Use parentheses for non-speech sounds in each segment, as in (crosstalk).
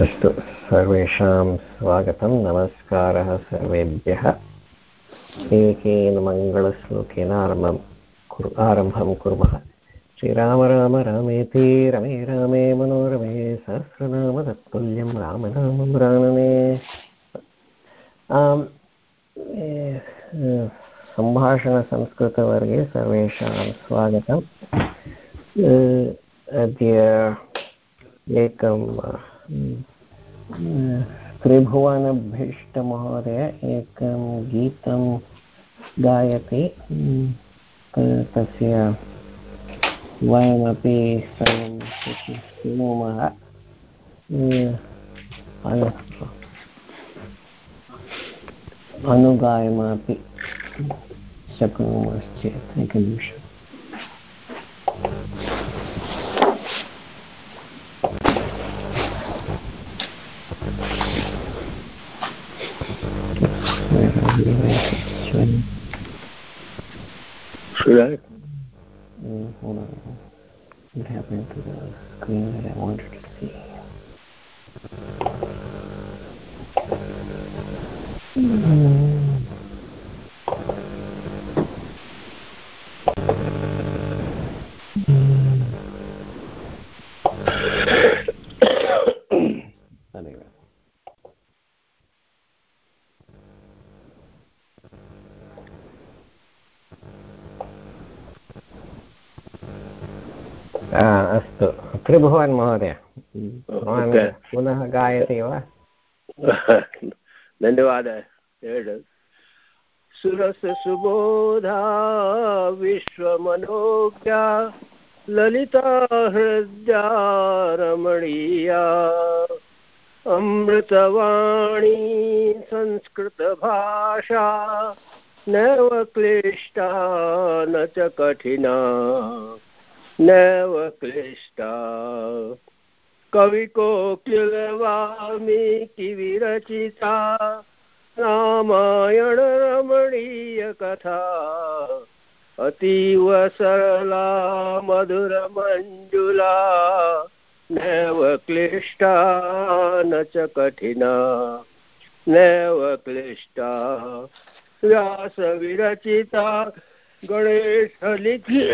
अस्तु, सर्वेषां स्वागतं, नमस्कारः सर्वेभ्यः। एकेन मङ्गलश्लोकेन आरम्भं कुरु, आरम्भं कुर्मः। श्रीराम राम रामेति रमे रामे, मनोरमे, सहस्रनाम तत्तुल्यं, रामनामं राममे आम् सम्भाषणसंस्कृतवर्गे सर्वेषां स्वागतम्। अद्य एकं त्रिभुवनभीष्टमहोदय एकं गीतं गायति। तस्य वयमपि सर्वं शृणुमः अनुगायमपि शक्नुमश्चेत् एकनिमिषम्। Should I? Mm, hold on. What happened to the screen that I wanted to see? Mm. Tribhuvan महोदय। भवान्. पुनः गायति वा? धन्यवादः। सुरससुबोधा विश्वमनोज्ञा ललिता हृद्या रमणीया। अमृतवाणी संस्कृतभाषा नैव क्लिष्टा न च कठिना। नैव क्लिष्टा कविकोकिल वाल्मीकि विरचिता रामायण रमणीयकथा अतीव सरला मधुरमञ्जुला नैव क्लिष्टा न च कठिना। नैव क्लिष्टा व्यासविरचिता गणेशलिखि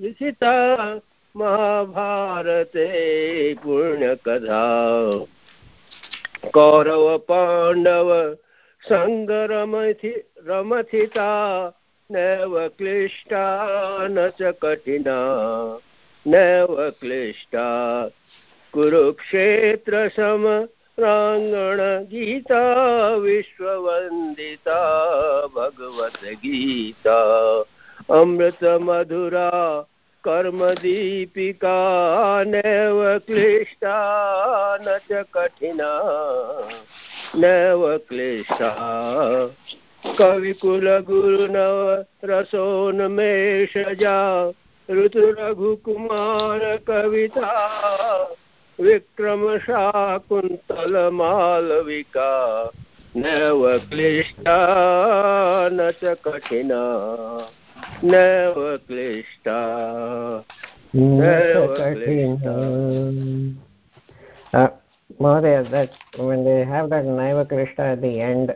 लिखिता महाभारते पुण्यकथा कौरव पाण्डव सङ्गरमथि रमथिता नैव क्लिष्टा न च कठिना। नैव क्लिष्टा कुरुक्षेत्रसम प्राङ्गणगीता विश्ववन्दिता, भगवद्गीता। अमृतमधुरा कर्मदीपिका नैव क्लिष्टा, न च कठिना। नैव क्लिष्टा। कविकुलगुरुनव रसोन्मेषजा ऋतुरघुकुमार कविता, विक्रमशाकुन्तलमालविका। नैव क्लिष्टा, न च कठिना। नैव क्लिष्टा Naiva Krishna. Uh, Mahodaya, that when they have that Naiva Krishna at the end,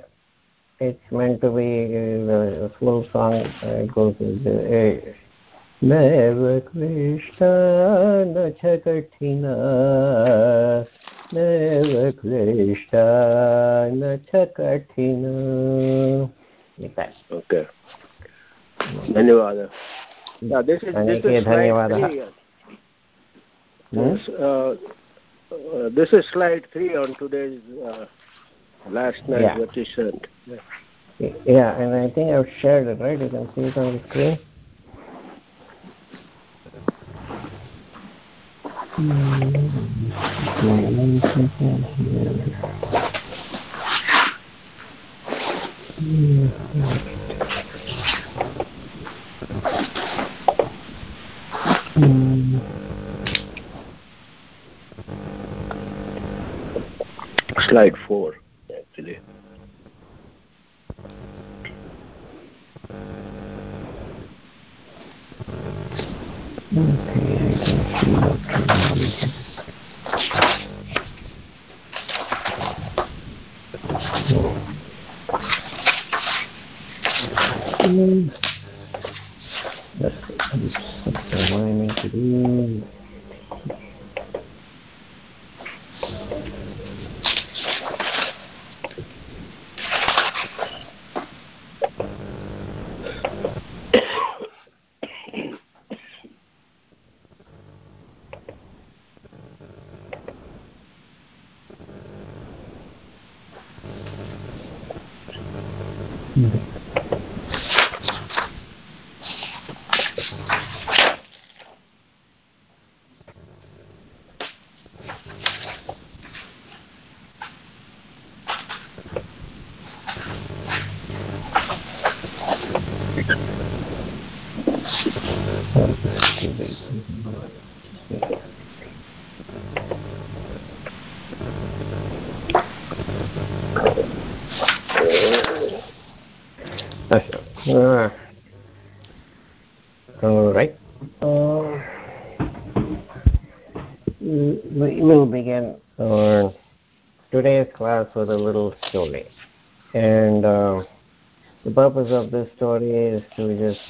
it's meant to be uh, the full song. Uh, it goes with the uh, Naiva Krishna na cha kathina Naiva Krishna na cha kathina. Like that. Okay. धन्यवादः Yeah, this is this अनेके is slide धन्यवादः. three. Hmm? This, uh, uh, this is slide three on today's uh, last night Yeah. what you sent. Yeah. Yeah, and I think I've shared it, right? You can see it on the screen. Hmm. slide 4 actually okay, Mm. I with a little story and uh, the purpose of this story is to just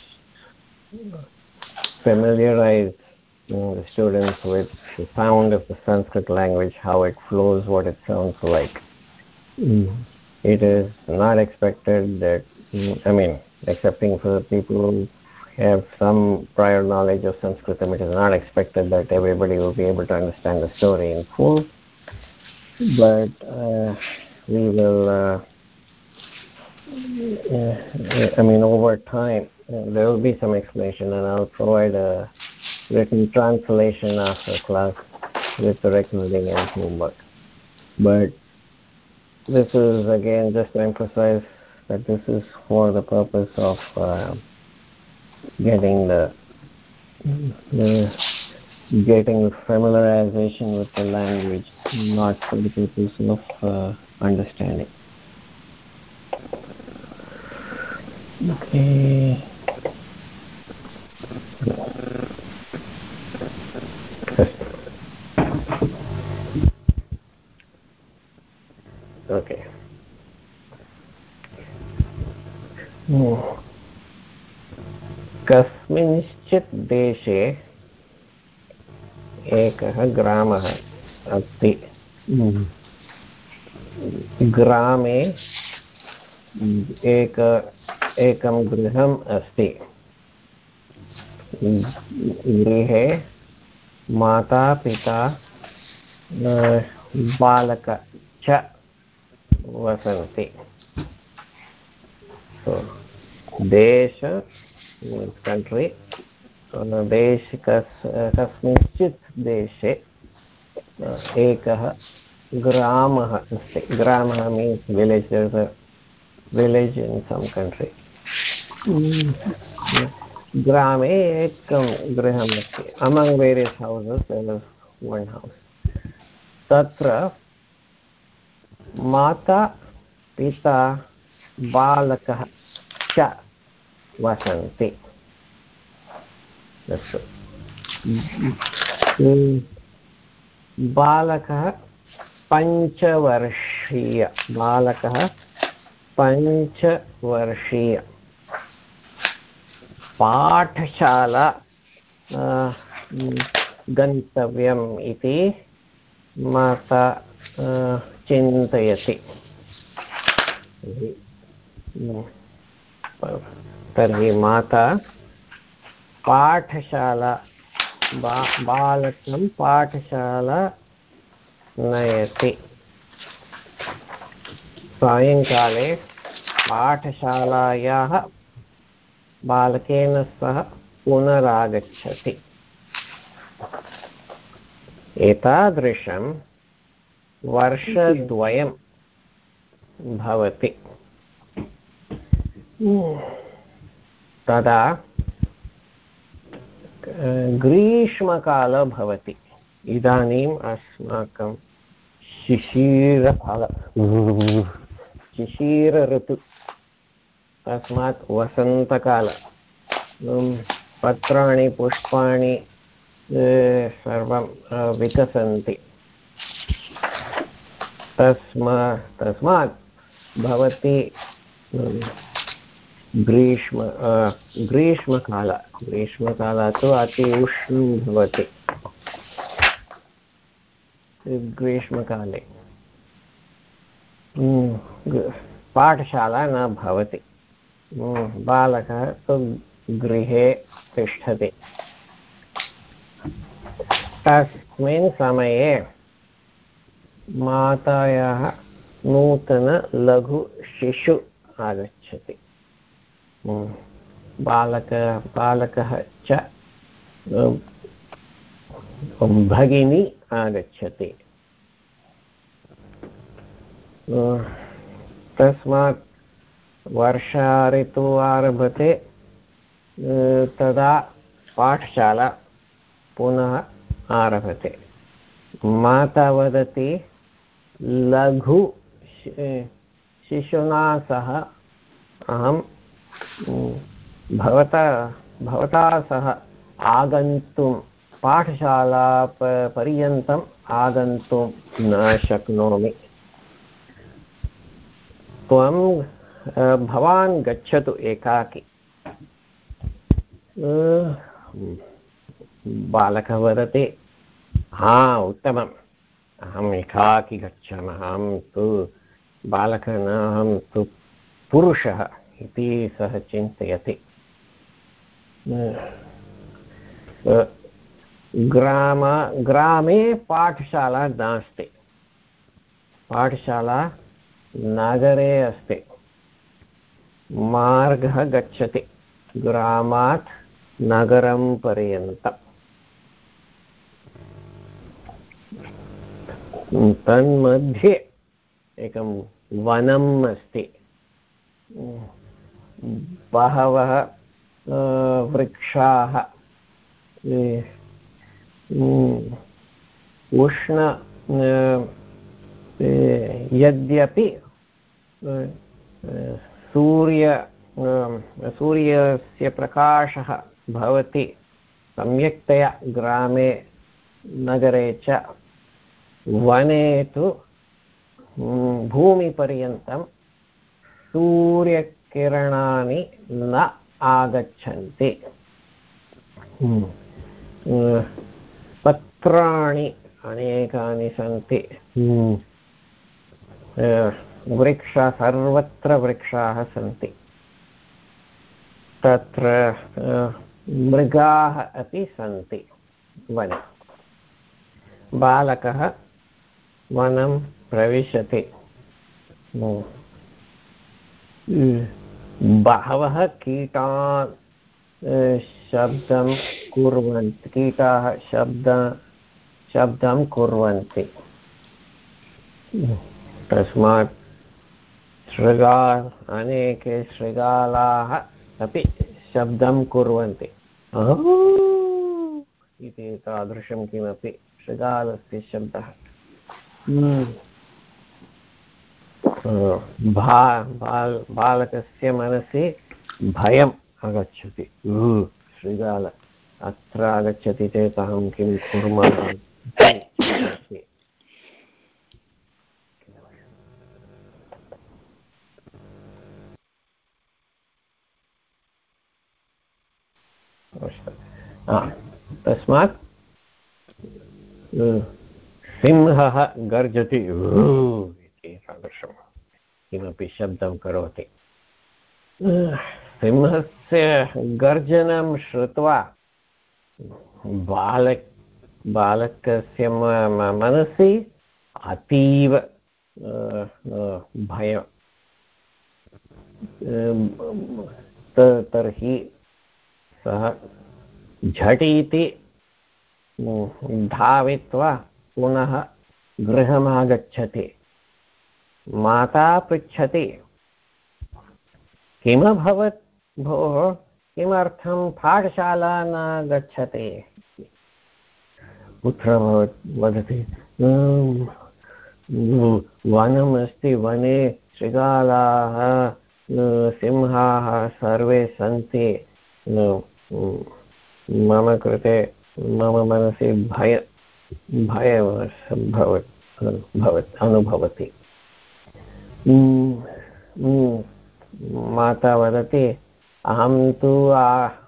familiarize you know, the students with the sound of the Sanskrit language, how it flows, what it sounds like. Mm. It is not expected that, I mean, excepting for the people who have some prior knowledge of Sanskrit, it is not expected that everybody will be able to understand the story in full. But uh, we will, uh, I mean, over time, uh, there will be some explanation, and I'll provide a written translation after class with the recording and homework. But this is again just to emphasize that this is for the purpose of uh, getting the, the getting familiarization with the language, not for the purpose of uh, understanding. Okay. Okay. कस्मिंश्चित् देशे एकः ग्रामः अस्ति। ग्रामे एक एकं गृहम् अस्ति। गृहे माता पिता बालक च वसन्ति। So देश country देश कस्मिंश्चित् देशे एकः ग्रामः अस्ति। ग्रामः means village village in some country ग्रामे एकं गृहमस्ति। Among various houses one house तत्र माता पिता बालकः च वसन्ति। अस्तु बालकः पञ्चवर्षीय। बालकः पञ्चवर्षीय। पाठशाला गन्तव्यम् इति माता चिन्तयति। तर्हि माता पाठशाला बा बालकं पाठशाला नयति। सायङ्काले पाठशालायाः बालकेन सह पुनरागच्छति। एतादृशं वर्षद्वयं भवति। तदा ग्रीष्मकालः भवति। इदानीम् अस्माकं शिशिरकाल शिशिरऋतु। तस्मात् वसन्तकाल। पत्राणि, पुष्पाणि सर्वं विकसन्ति। तस्मा तस्मात् भवती ग्रीष्म ग्रीष्मकाल ग्रीष्मकाल तु अति उष्णं भवति ग्रीष्मकाले पाठशाला न भवति। बालकः तु गृहे तिष्ठति। तस्मिन् समये मातायाः नूतनलघुशिशु आगच्छति। बालक, बालकः च भगिनी आगच्छति। तस्मात् वर्षा ऋतुः आरभते तदा पाठशाला पुनः आरभते। माता वदति, लघु शिशुना सह अहं भवता भवता सह आगन्तुं, पाठशाला पर्यन्तम् आगन्तुं न शक्नोमि। त्वं भवान् गच्छतु एकाकी। बालकः वदति, हा, उत्तमम्। अहम् एकाकी गच्छामः, अहं तु बालकः न, अहं तु पुरुषः। इति सः चिन्तयति। ग्राम, ग्रामे पाठशाला नास्ति। पाठशाला नगरे अस्ति। मार्गः गच्छति। ग्रामात् नगरं पर्यन्तम् तन्मध्ये एकं वनम् अस्ति। बहवः वृक्षाः उष्ण यद्यपि सूर्य सूर्यस्य प्रकाशः भवति, सम्यक्तया ग्रामे, नगरे च, वने तु भूमिपर्यन्तं सूर्यकिरणानि न आगच्छन्ति। पत्राणि अनेकानि सन्ति। वृक्ष सर्वत्र वृक्षाः सन्ति। तत्र मृगाः अपि सन्ति वने। बालकः वनं प्रविशति। बहवः कीटान् शब्दं कुर्वन्ति, कीटाः शब्द, शब्दं कुर्वन्ति। तस्मात् शृगा अनेके शृगालाः अपि शब्दं कुर्वन्ति। इति तादृशं किमपि शृगालस्य शब्दः। बालकस्य मनसि भयम् आगच्छति। शृगाल अत्र आगच्छति चेत् अहं किं कुर्मः तस्मात् सिंहः गर्जति। इति तादृशं किमपि शब्दं करोति। सिंहस्य गर्जनं श्रुत्वा बालक बालकस्य मनसि अतीव भयं। तर्हि सः झटिति धावित्वा पुनः गृहमागच्छति। माता पृच्छति किमभवत् भोः? किमर्थं पाठशाला न गच्छति पुत्रः वदति वनम् अस्ति वने शृगालाः सिंहाः सर्वे सन्ति। मम कृते, मम मनसि भय भय भवत् भवत्, अनुभवति। माता वदति, अहं तु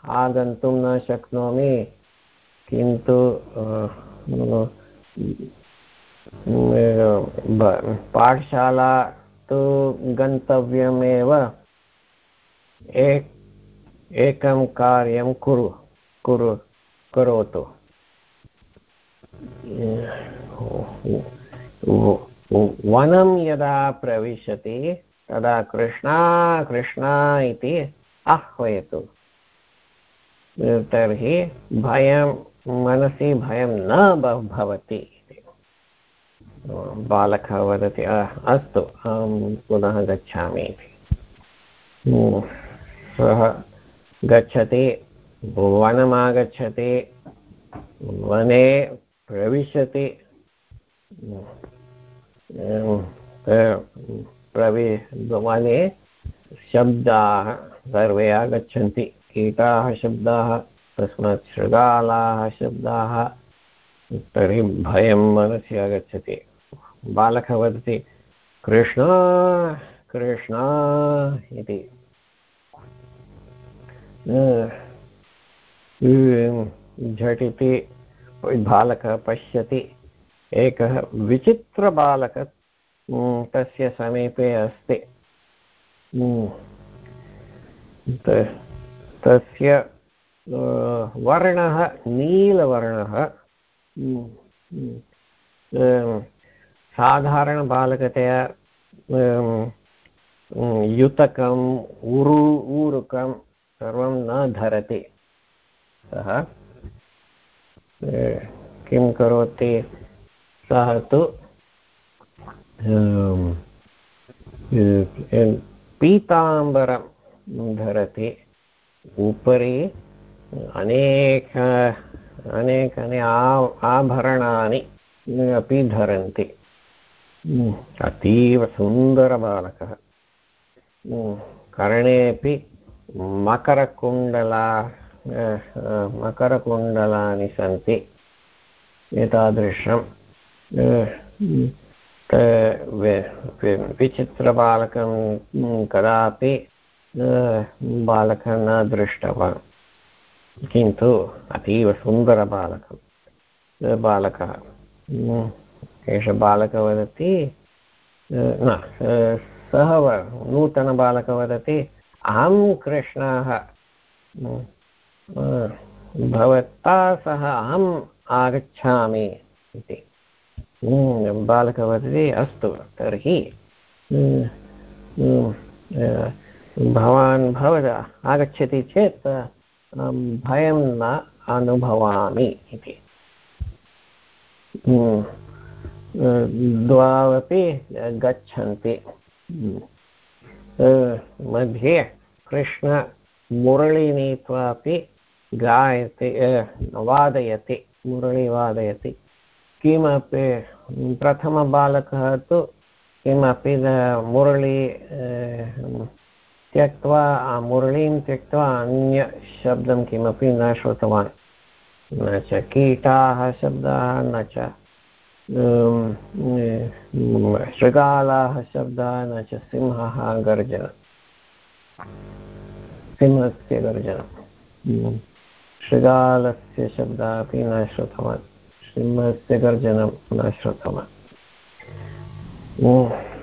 आगन्तुं न शक्नोमि। किन्तु पाठशाला तु गन्तव्यमेव। एकं कार्यं कुरु कुरु, करोतु। वनं यदा प्रविशति, तदा कृष्णा कृष्णा इति आह्वयतु। तर्हि भयं, मनसि भयं न भवति बालकः वदति अस्तु, अहं पुनः गच्छामि इति। सः गच्छति, वनमागच्छति, वने प्रविशति। प्रवि वने शब्दाः सर्वे आगच्छन्ति। कीटाः शब्दाः तस्मात् शृगालाः शब्दाः, तर्हि भयं मनसि आगच्छति। बालकः वदति, कृष्ण कृष्ण इति। झटिति बालकः पश्यति। एकः विचित्रबालकः तस्य समीपे अस्ति। तस्य वर्णः, नीलवर्णः। साधारणबालकतया युतकम् ऊरु ऊरुकं सर्वं न धरति। सः किं करोति? सः तु पीताम्बरं धरति उपरि अनेक अनेकानि आभरणानि अपि धरन्ति अतीव सुन्दरबालकः कर्णे अपि मकरकुण्डला मकरकुण्डलानि सन्ति एतादृशं विचित्रबालकं कदापि बालकः न दृष्टवान्। किन्तु अतीव सुन्दरबालकं बालकः। एषः बालकः वदति न सः नूतनबालकः वदति, अहं कृष्णः। भवता सह अहम् आगच्छामि इति। बालकः वदति अस्तु तर्हि भवान् भवता आगच्छति चेत् भयं न अनुभवामि इति। द्वावपि गच्छन्ति। मध्ये कृष्ण मुरळी नीत्वा अपि गायति वादयति मुरळी वादयति किमपि प्रथमबालकः तु किमपि मुरळी त्यक्त्वा मुरळीं त्यक्त्वा अन्यशब्दं किमपि न श्रुतवान्। न च कीटाः शब्दाः, न च शृगालाः शब्दाः, न च सिंहः गर्जन। सिंहस्य गर्जनं। शृगालस्य शब्दः अपि न श्रुतवान्। सिंहस्य गर्जनं न श्रुतवान्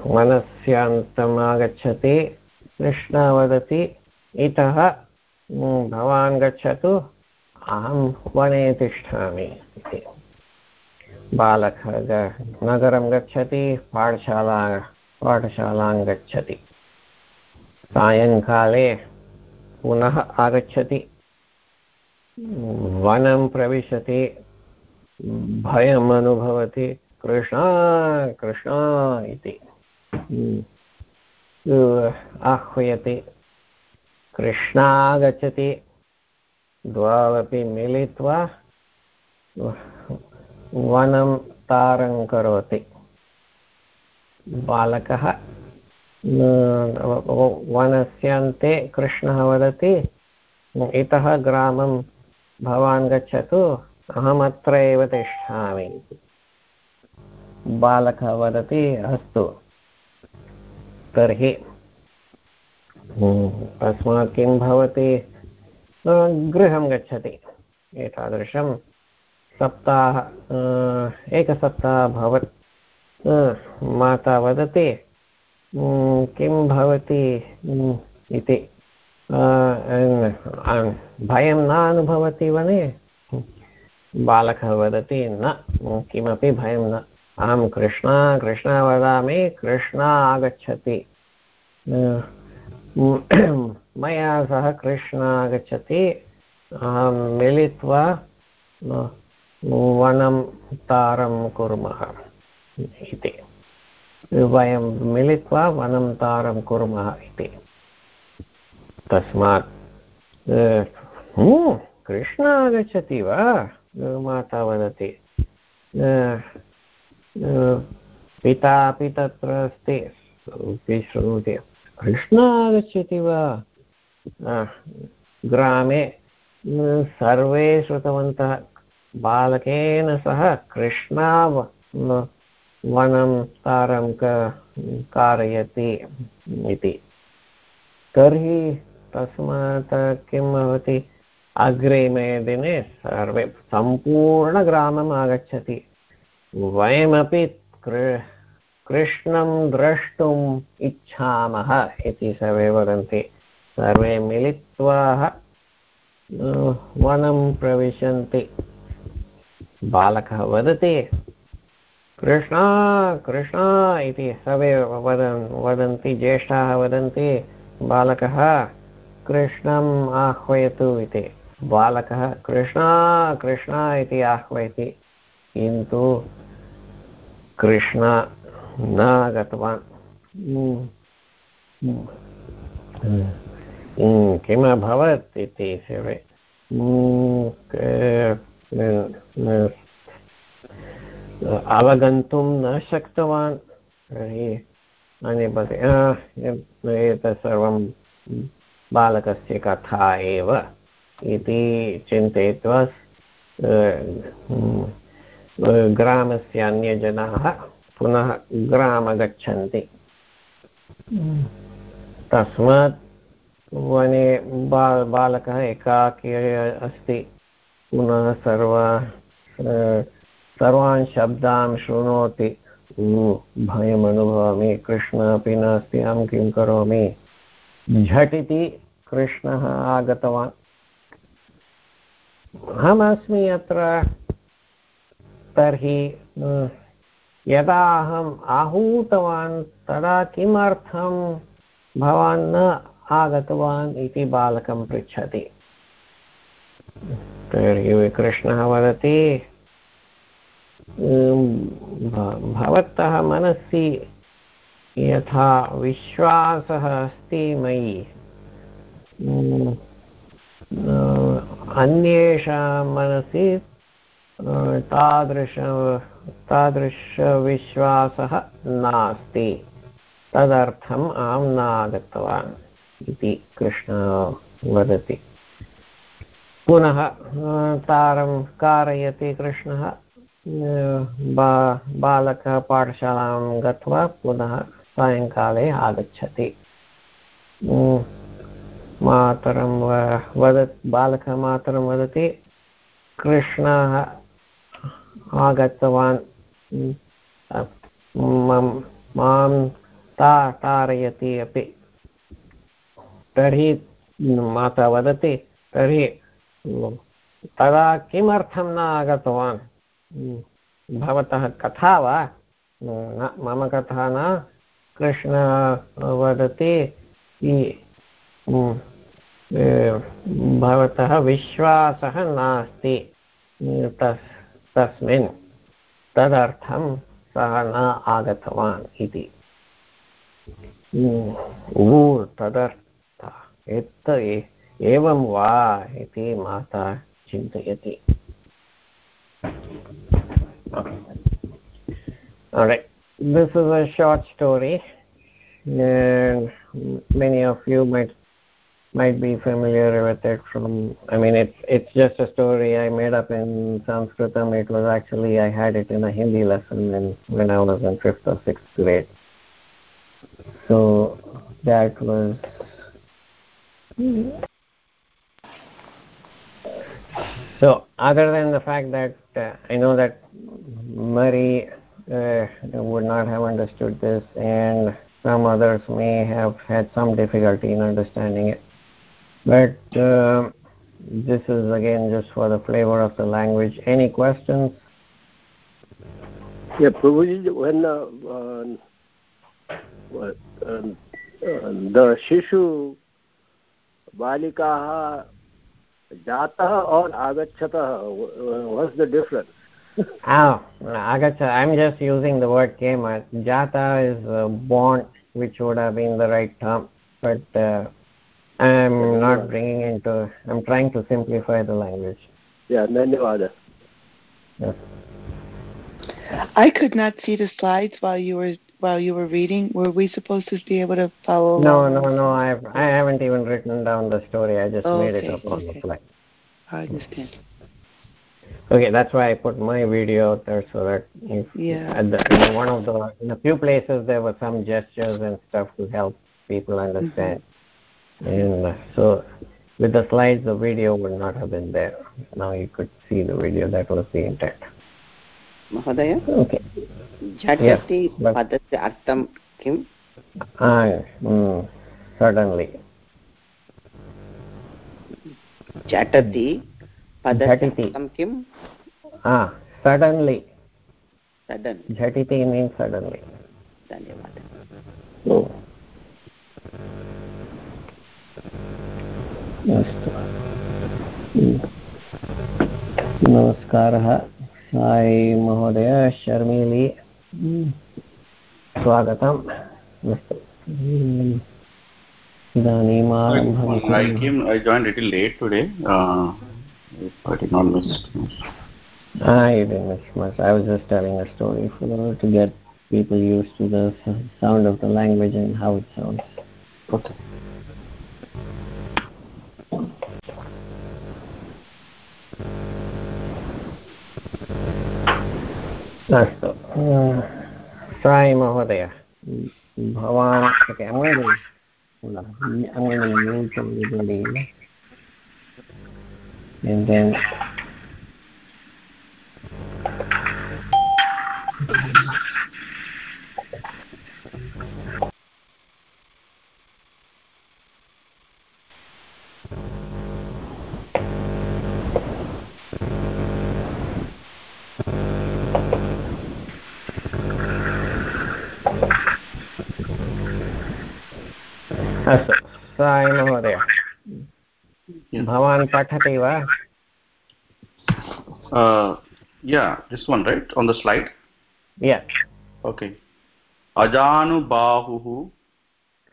वनस्य अन्तम् आगच्छति कृष्ण वदति, इतः भवान् गच्छतु, अहं वने तिष्ठामि इति। बालकः नगरं गच्छति, पाठशाला, पाठशालां गच्छति। सायङ्काले पुनः आगच्छति। वनं प्रविशति भयम् अनुभवति कृष्ण कृष्ण इति। आह्वयति। कृष्णा आगच्छति द्वावपि मिलित्वा वनं तारं करोति। बालकः वनस्य अन्ते कृष्णः वदति इतः ग्रामं भवान् गच्छतु। अहमत्र एव तिष्ठामि। बालकः वदति, अस्तु। तर्हि तस्मात् किं भवति? गृहं गच्छति। एतादृशं सप्ताह एकसप्ताह अभवत् माता वदति किं भवति? इति। भयं न अनुभवति वने। बालकः वदति न किमपि भयं न। अहं कृष्णा कृष्णा वदामि, कृष्णा आगच्छति। मया सह कृष्णा आगच्छति। अहं मिलित्वा वनं तारं कुर्मः इति। वयं मिलित्वा वनं तारं कुर्मः इति। तस्मात् कृष्ण आगच्छति वा? माता वदति पिता अपि तत्र अस्ति। श्रुणोति। कृष्ण आगच्छति वा? ग्रामे सर्वे श्रुतवन्तः। बालकेन सह कृष्णा वनं तारं कारयति इति। तर्हि तस्मात् किं भवति? अग्रिमे दिने सर्वे सम्पूर्णग्रामम् आगच्छति। वयमपि कृष्णं द्रष्टुम् इच्छामः इति सर्वे वदन्ति। सर्वे मिलित्वा वनं प्रविशन्ति। बालकः वदति, कृष्णा कृष्णा इति सर्वे वदन्, वदन्ति, ज्येष्ठाः वदन्ति बालकः, कृष्णम् आह्वयतु इति। बालकः कृष्णा कृष्णा इति आह्वयति। किन्तु कृष्ण न गतवान् किम् अभवत् इति सर्वे अवगन्तुं न शक्तवान्। एतत् सर्वं बालकस्य कथा एव। इति चिन्तयित्वा ग्रामस्य अन्यजनाः पुनः ग्राम गच्छन्ति तस्मात् वने बाल बालकः एकाकी अस्ति। पुनः सर्व सर्वान् शब्दान् शृणोति। भयम् अनुभवामि, कृष्ण अपि नास्ति, अहं किं करोमि? झटिति कृष्णः आगतवान्। अहमस्मि अत्र। तर्हि यदा अहम् आहूतवान्, तदा किमर्थं भवान् न आगतवान् इति बालकं पृच्छति। तर्हि कृष्णः वदति भवतः मनसि यथा विश्वासः अस्ति मयि। अन्येषां मनसि तादृश, तादृशविश्वासः नास्ति। तदर्थम् अहं न आगतवान् इति कृष्णः वदति। पुनः तारं कारयति कृष्णः। बा, बालकः पाठशालां गत्वा पुनः सायङ्काले आगच्छति। मातरं वद बालकः मातरं वदति, कृष्णः आगतवान्। माँ ता तारयति अपि। तर्हि, माता वदति, तर्हि, तदा किमर्थं न आगतवान्? भवतः कथा वा? न, मम कथा न। कृष्ण वदति भवतः विश्वासः नास्ति। तस्, तस्मिन् तदर्थं सः न आगतवान् इति। ऊ तदर्थ। एत एवं वा इति माता चिन्तयति। All right this is a short story. And many of you might might be familiar with it from i mean it's it's just a story i made up in sanskritam it was actually i had it in a hindi lesson in, when i was in fifth or sixth grade. So that was So, other than the fact that uh, I know that Murray uh, would not have understood this, and some others may have had some difficulty in understanding it, but uh, this is again just for the flavor of the language. Any questions? Yeah, Prabhuji, when uh, uh, the Shishu Balikaha Jataha or Agachataha, what's the difference? (laughs) oh, Agacha, I'm just using the word Kema. Jata is uh, born, which would have been the right term. But uh, I'm not bringing into. I'm trying to simplify the language. Yeah, Nanyavada. Yeah. I could not see the slides while you were while you were reading. Were we supposed to be able to follow? No, no, no. I I haven't even written down the story. I just made it up on okay. the fly. I understand. Okay, that's why I put my video out there so that if yeah. one of the in a few places there were some gestures and stuff to help people understand. Mm-hmm and uh, so with the slides the video would not have been there. Now you could see the video. That was the intent. महोदय Okay. झटति but- पदस्य अर्थं किम् Ah, mm, certainly. झटति पदस्य झटिति. अर्थं किम् Ah, suddenly. Sudden Jhatiti means suddenly. धन्यवादः Oh. अस्तु Hmm. नमस्कारः साई महोदय शर्मिली Hmm. स्वागतम् अस्तु Hmm. इदानीम् आरम्भं कुर्मः. came, I. Uh. Ah, didn't miss much. I was just telling a story for to get people used to the sound of the language and how it sounds. Okay. अस्तु। साई महोदय भवान् okay, I'm अस्तु साई महोदय Yeah. भवान् पठति वा Uh, yeah, this one, right? On the slide? Yes, Okay. Ajanubahuhu,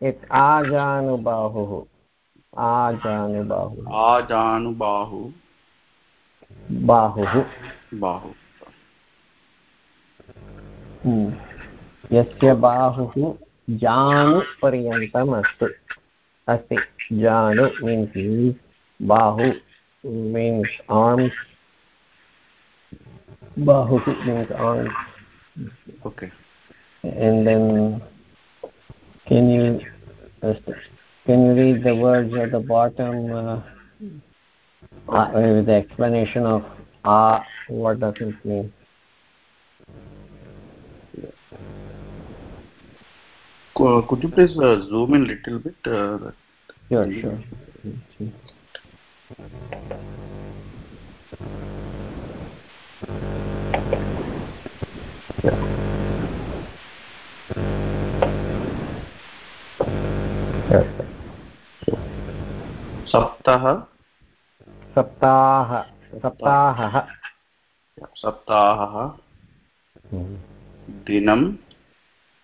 it's ajanubahuः ajanubahuः Ajanubahu, बाहुः Bahu. Hmm. यस्य बाहुः जानुपर्यन्तम् अस्ति अस्ति जानु means use Bahu means arms बाहुः means arms Okay. and then can you just can you read the words at the bottom uh, uh, with the explanation of ah what does it mean Co- Could you please uh, zoom in little bit? Uh, that- sure. Saptaha, सप्ताह सप्ताहः Saptaha, Dinam,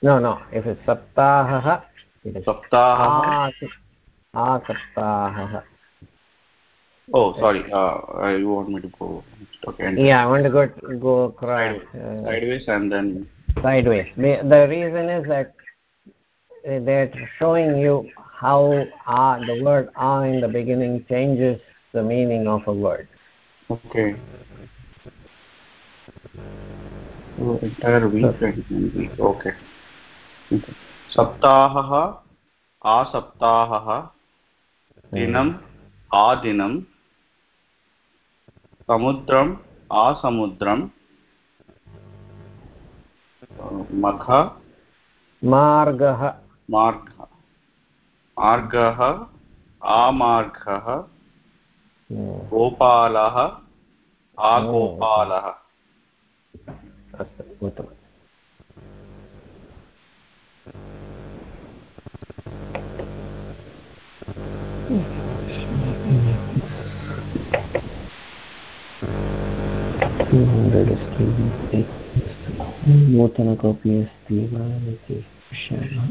no no if it's saptahah it is saptahah ah saptahah oh sorry uh, you want me to go. Okay yeah i want to go go across uh, sideways and then sideways. The, the reason is that uh, they're showing you how ah, the word ah in the beginning changes the meaning of a word. Okay. So entire week so, okay. सप्ताहः आसप्ताहः दिनम् आदिनं समुद्रम् आसमुद्रं मख मार्गः। मार्गः मार्गः आमार्गः गोपालः आगोपालः। अस्तु उत्तमम्। नूतन कोऽपि अस्ति वा इति पश्यामः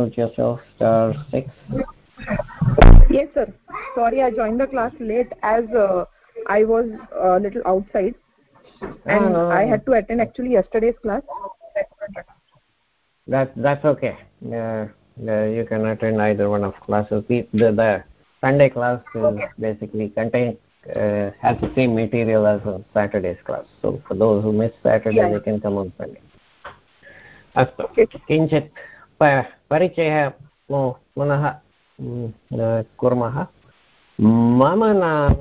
unmute yourself star 6 Yes, sir. Sorry, I joined the class late as uh, I was a little outside and no, I no. had to attend actually yesterday's class. that that's okay uh, uh, you can attend either one of classes the, the, the sunday class is basically contain uh, has the same material as a saturday's class so for those who miss saturday Yeah. they can come on sunday अस्तु किञ्चित् प- परिचयः पुनः कुर्मः। मम नाम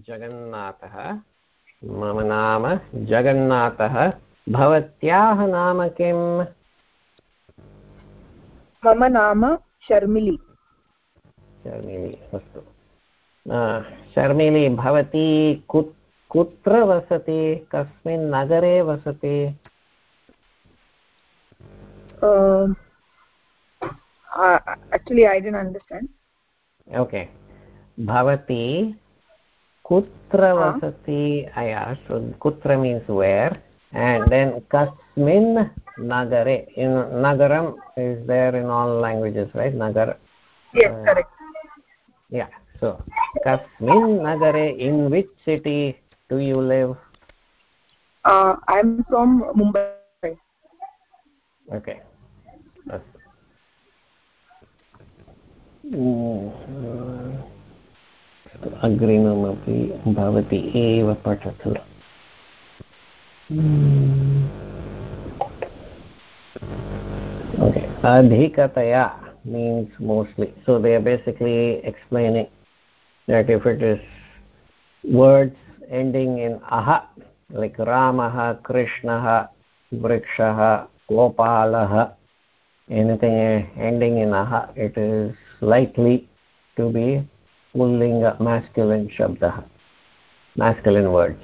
जगन्नाथः। मम नाम जगन्नाथः। भवत्याः नाम किम्? मम नाम शर्मिली। शर्मिली अस्तु। शर्मिली भवती कु कुत्र वसति? कस्मिन् नगरे वसति? Uh, actually i didn't understand. Okay. Bhavati kutra vasati i asked kutra means where and then kasmin nagare in nagaram is there in all languages right? Nagar yes uh, correct. yeah. So kasmin nagare in which city do you live? Uh, i'm from mumbai. Okay. अग्रिममपि भवती एव पठतु Okay. Adhikataya means mostly. So they are basically explaining that if it is words ending in aha, like Ramaha, Krishnaha, Vrikshaha, Gopalaha, anything ending in aha, it is likely to be pullinga masculine shabdaha, masculine words.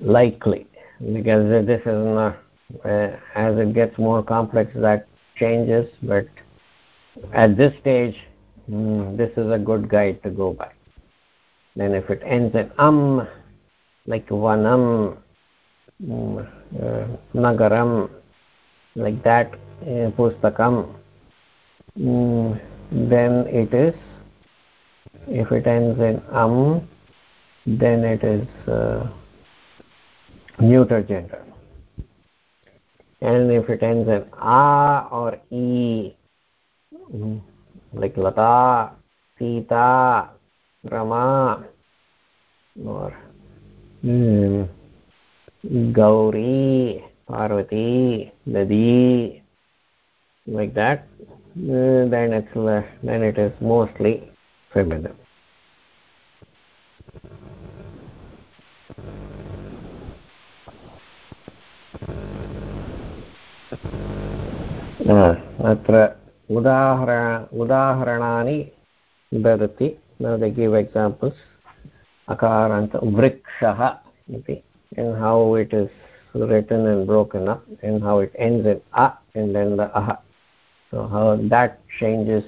Likely, because this is not, uh, as it gets more complex, that changes, but at this stage, mm, this is a good guide to go by. Then if it ends in um, like vanam, mm, uh, nagaram, like that, uh, pustakam, mm, then it is, if it ends in um, then it is uh, neuter gender. And if it ends in a or e, mm, like lata, sita, rama, or mm, gauri, parvati, nadi, like that, then it's le- then it is mostly feminine. अत्र udahara udaharanani dadati now they give examples akaranta vrikshaha iti and how it is written and broken up and how it ends in a and then the aha so how that changes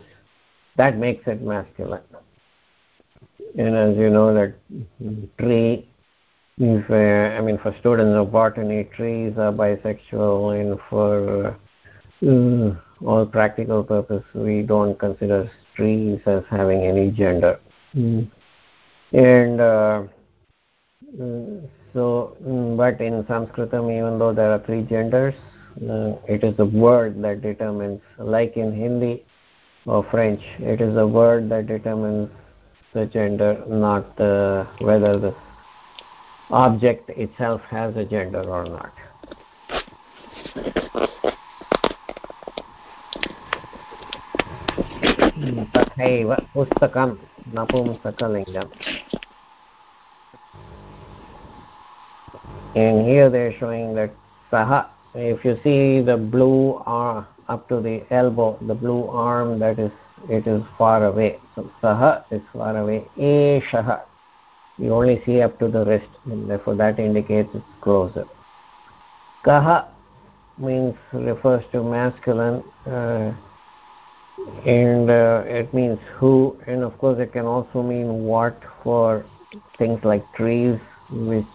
that makes it masculine and as you know that tree if uh, i mean for students of botany trees are bisexual and for uh, all practical purpose we don't consider trees as having any gender mm. and uh, mm, so but in sanskritam even though there are three genders uh, it is the word that determines like in hindi or french it is the word that determines the gender not uh, whether the object itself has a gender or not तथैव पुस्तकं नपुंसकलिङ्गम् and here they are showing that saha if you see the blue arm up to the elbow the blue arm that is it is far away. So saha is far away. Eshaha you only see up to the wrist and therefore that indicates it's closer. Kaha means refers to masculine uh, and uh, it means who and of course it can also mean what for things like trees which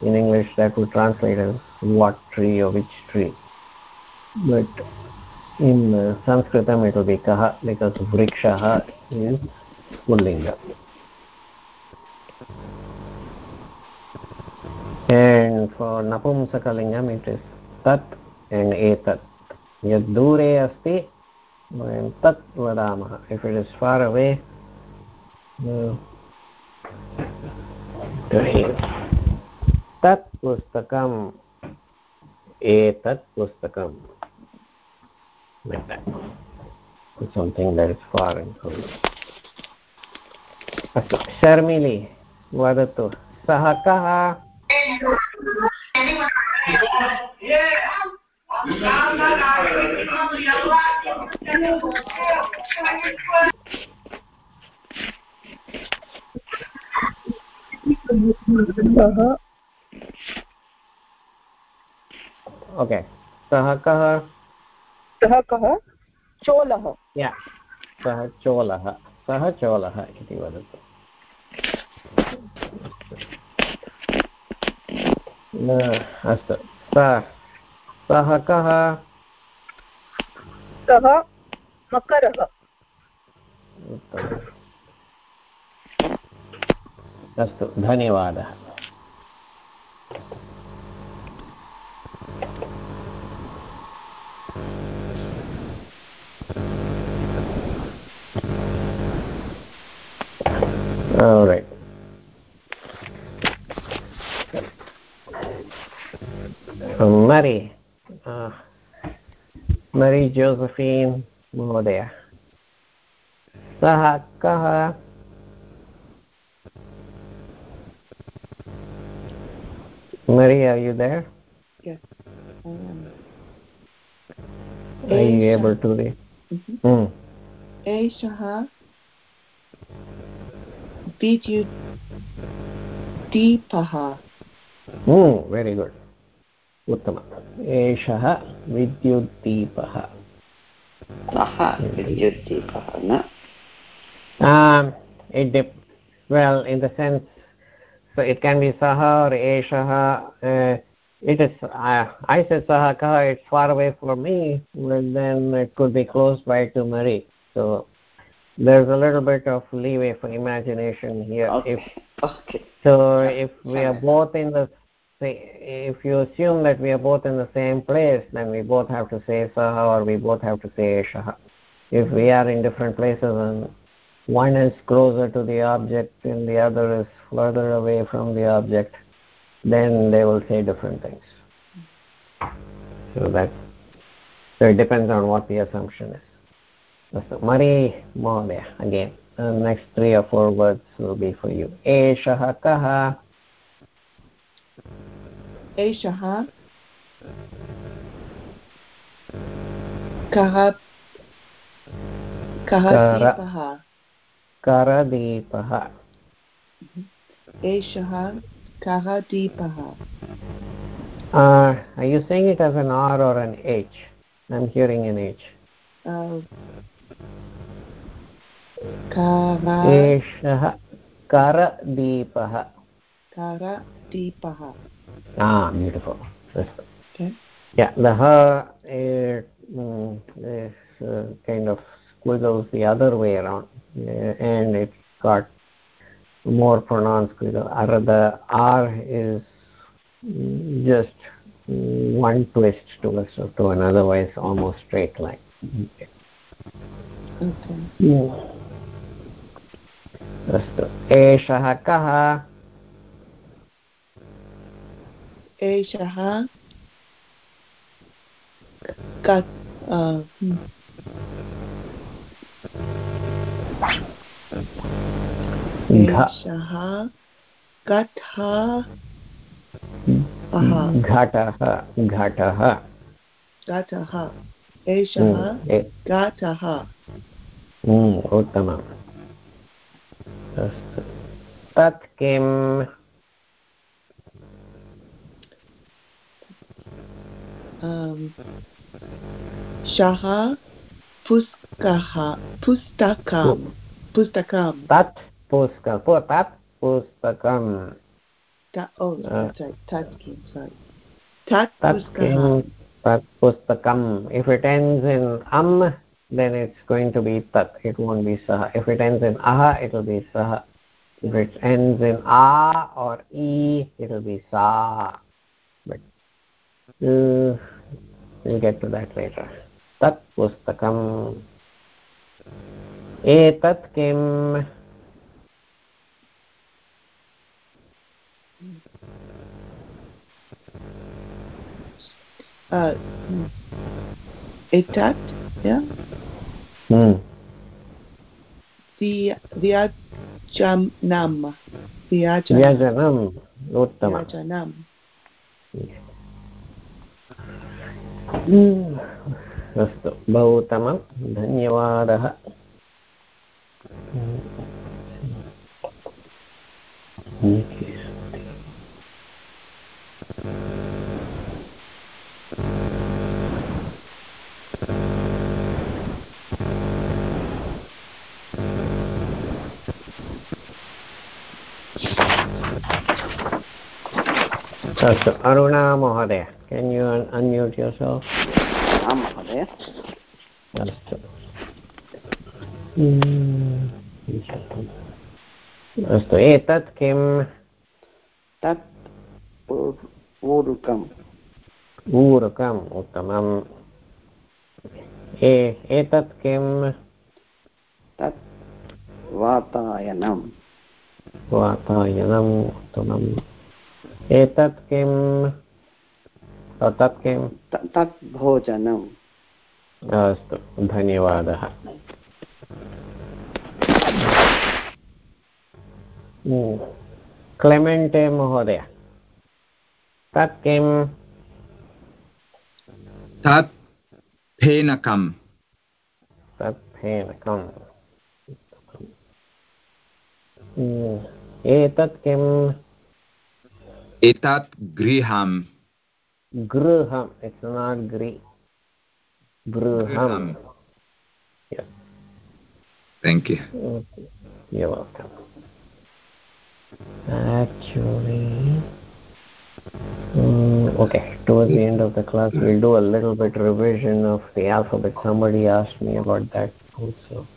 in english that would translate as what tree or which tree but in uh, sanskritam it will be kaha because vrikshaha is pullinga and for napumsakalingam it is tat and etat yad dure asti वयं तत् वदामः if it is far away तत् पुस्तकम् एतत् पुस्तकं something that is foreign अस्तु शर्मिली वदतु सः कः? ओके सः कः सः कः चोलः। या सः चोलः। सः चोलः इति वदतु। अस्तु। सः कः? सः मकरः। अस्तु धन्यवादः। All right. Mary, uh, Mary Josephine महोदय सः कः Mary, are you there? Yes, I am. Are you able to read? Mhm. Mm. एषः विद्युत् दीपः Mm, very good. उत्तमम् एषः विद्युद्दीपः सः विद्युद्दीपः न Um, it dep- well, in the sense, so it can be saha or eshaha. Uh, it is. Uh, I said saha kaha. It's far away from me, but then it could be close by to Marie. So there's a little bit of leeway for imagination here. If Okay. (laughs) Okay. so, if we are both in the if you assume that we are both in the same place, then we both have to say saha or we both have to say eshaha. If we are in different places and one is closer to the object and the other is further away from the object, then they will say different things. So that so it depends on what the assumption is अस्तु मरी महोदय again the next three or four words will be for you एषः कः एषः कः कः कर- दीपः करदीपः एषः कः दीपः Uh, are you saying it as an R or an H? I'm hearing an H. Uh, कर एषः करदीपः करदीपः Ah, beautiful. That's- Okay. Yeah, the her is, mm, is uh, kind of squiggles the other way around, uh, and it's got more pronounced squiggle. Or the R is mm, just mm, one twist to a to an otherwise almost straight line. Okay. अस्तु। एषः कः? एषः हम्म। एषः कथः हम्म। घटः। घटः। घटः। एषः हम्म, गातः। हम्म, उत्तमम्। अस्तु। तत् किम्? शः पुस्तकः पुस्तकं पुस्तकं तत् पुस्तकं तत् पुस्तकं oh, तत् किं तत् पुस्तकं। पुस्तकम् if it ends in am then it's going to be tat it won't be sah if it ends in aha it will be sah if it ends in a or e it will be sa but uh, we'll get to that later tat pustakam etat kim uh, etat, yeah? Mm. Diyajanam. Diyajanam. Uttama. Diyajanam. अस्तु बहु उत्तमं धन्यवादः Okay. अस्तु अरुणा महोदय can you unmute yourself आं महोदय अस्तु. अस्तु एतत् किम् तत् ऊरुकम्। ऊरुकम् उत्तमम्। एतत् किम् तत् वातायनं वातायनम् उत्तमम्। एतत् किम् अ, तत् किम् त- तत् भोजनम् अस्तु धन्यवादः Hmm. क्लेमेण्टे महोदय तत् किम् तत् फेनकम् तत् फेनकम् Hmm. एतत् किम् etat Graham. Graham, it's not gri Graham. yeah thank you you're welcome actually mm, okay, towards the end of the class, we'll do a little bit revision of the alphabet. Somebody asked me about that also.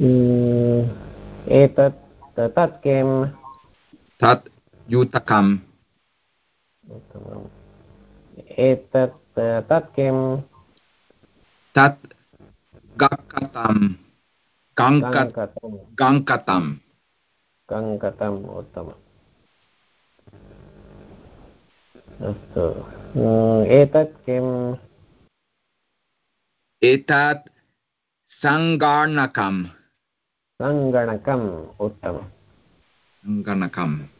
Mm, etat, tat came. Tat युतकम्। एतत् तत् किं तत् गङ्कतं गङ्कतं गङ्कतम्। उत्तमम्। अस्तु। एतत् किम्? एतत् सङ्गणकं सङ्गणकम् उत्तमं सङ्गणकम्।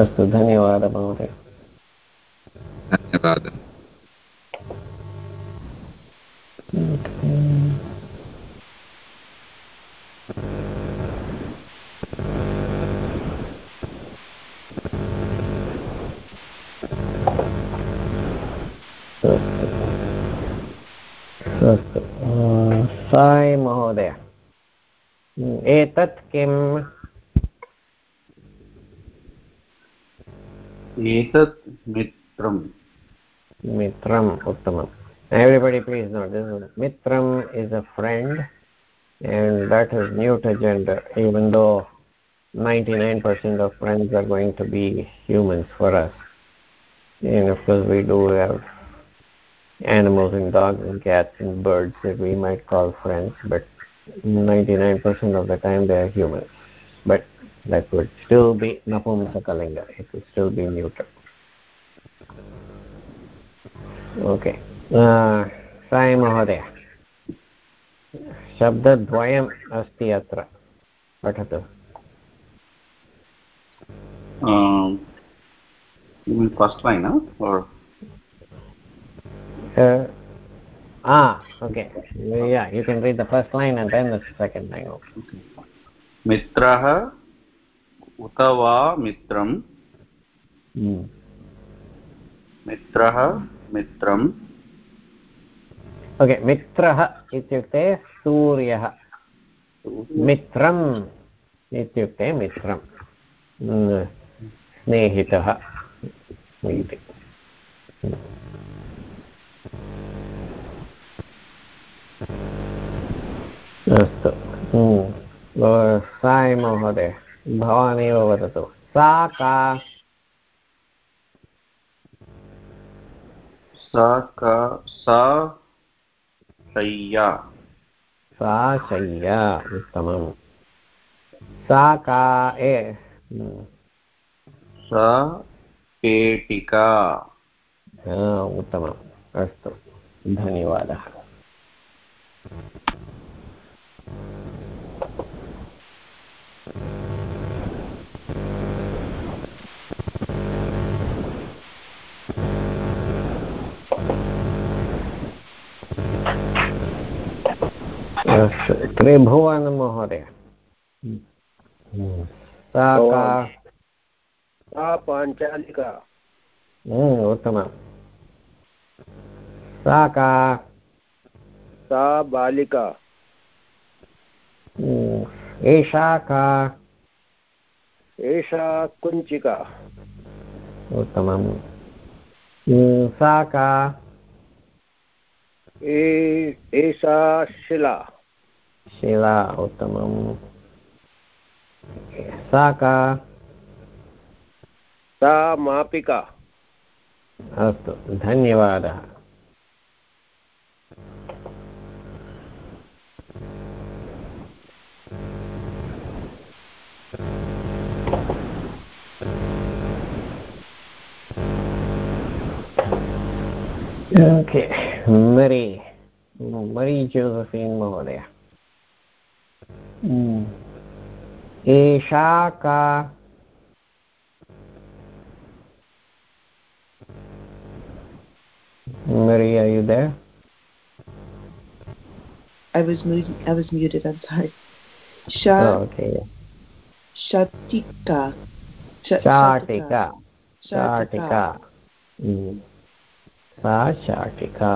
अस्तु धन्यवादः महोदय। धन्यवादः। अस्तु साय್ महोदय एतत् किम् एतत् मित्रम् mitram uttamam everybody please note this is mitram is a friend and that is neuter gender even though 99% of friends are going to be humans for us and of course we do have animals and dogs and cats and birds that we might call friends but 99% of the time they are humans but that would still be napumsakalinga it would still be neuter okay Sai महोदय शब्दद्वयम् अस्ति अत्र पठतु Um, you mean uh, ah okay yeah you can read the first line and then the second line okay. मित्रः उत वा मित्रं hmm. मित्रः मित्रं ओके मित्रः इत्युक्ते सूर्यः मित्रम् इत्युक्ते मित्रं mm, स्नेहितः इति अस्तु। mm. साय್ महोदय भवानेव वदतु। सा का? सा का? सा शय्या। सा शय्या उत्तमम्। सा का ए? हम्म, सा पेटिका। उत्तमम्। अस्तु। धन्यवादः। अस्तु त्रिभुवनमहोदय सा का सा पाञ्चालिका उत्तमं सा का सा बालिका एषा का? एषा कुञ्चिका। उत्तमं सा का? एषा शिला। शिला उत्तमं सा का? सा मापिका। अस्तु धन्यवादः। ओके मरी मरी जोसेफिन् महोदय Hmm. एषा का Mary, are you there? I was muted. I was muted. I'm sorry. Sha Oh, okay. Shatika. Sh- Shatika. Shatika. Shatika. Mm. सा शाटिका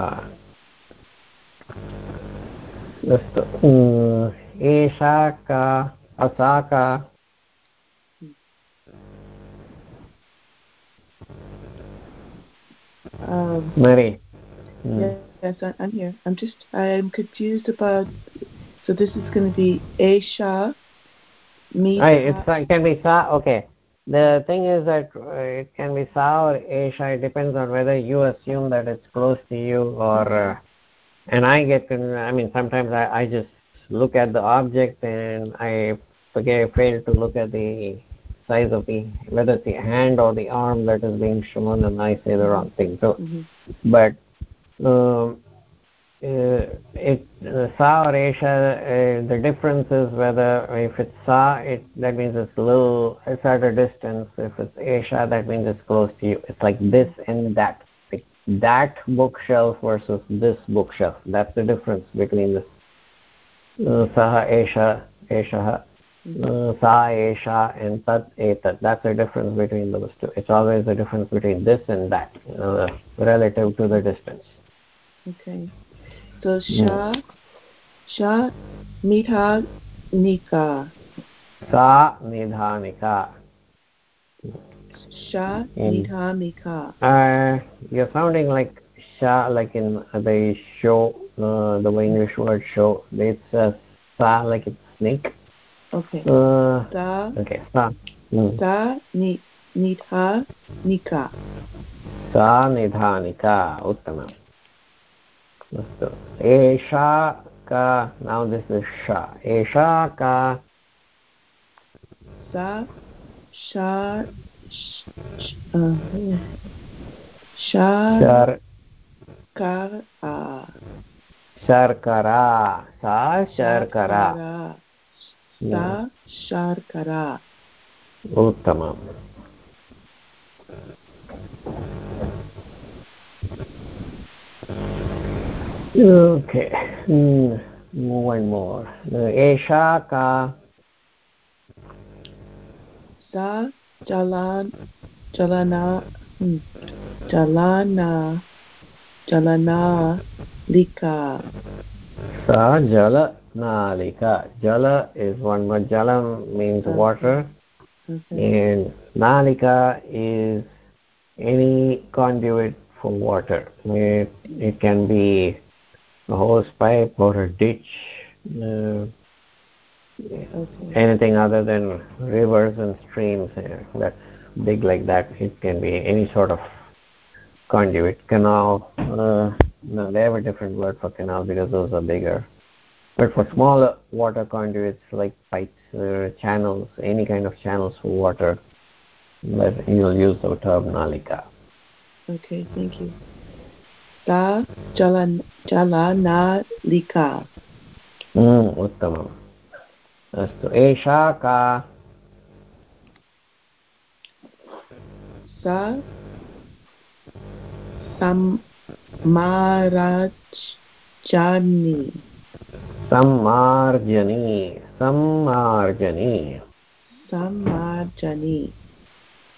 अस्तु Mm, एषा का असा का Um, Mary. Mm. yeah, yes, I- I'm here. I'm just. I'm confused about. So this is going to be Aisha. Me. I, it's, it can be sa okay the thing is that uh, it can be sa or esha it depends on whether you assume that it's close to you or uh, and i get i mean sometimes I, I just look at the object and i forget fail to look at the size of the whether it's the hand or the arm that is being shown and i say the wrong thing so Mhm. but um, it uh, sa or esha, uh, the difference is whether if it's sa, it that means it's little, it's at a distance. If it's esha, that means it's close to you. It's like this and that. Like that bookshelf versus this bookshelf. That's the difference between uh, saha esha, esha, uh, sa esha, and tat etat. That's the difference between those two. It's always the difference between this and that, relative to the distance. Okay. So sha, sha, mitha, nika. Sa nidhanika. Sha, And- mitha, nika. Uh, you're sounding like sha, like in the show, uh, the English word show. It's uh, sa, like it's snake. Okay. Uh, Sa, okay, sa. Mm. sa, ni, nitha, nika. सा निधानिका उत्तमम् अस्तु। एषा का नाम this is एषा का सा षा शर्करा। सा शर्करा। सा शर्करा। उत्तमम्। okay. Mm, one more. Esha ka sa jalan jalana jalana jalana lika sa jala nalika jala is one more jalam means water. Okay. and nalika is any conduit for water. It, it can be a hose pipe or a ditch uh, anything other than rivers and streams uh, that's big like that it can be any sort of conduit. Canal uh, no they have a different word for canal because those are bigger. But for smaller water conduits like pipes uh, channels any kind of channels for water you'll use the term nalika. Okay, thank you Sa, jalan, jalana, lika. mm, उत्तमम् अस्तु एषा का Sa, sam, marajani. सम्मार्जनी सम्मार्जनी Samarjani.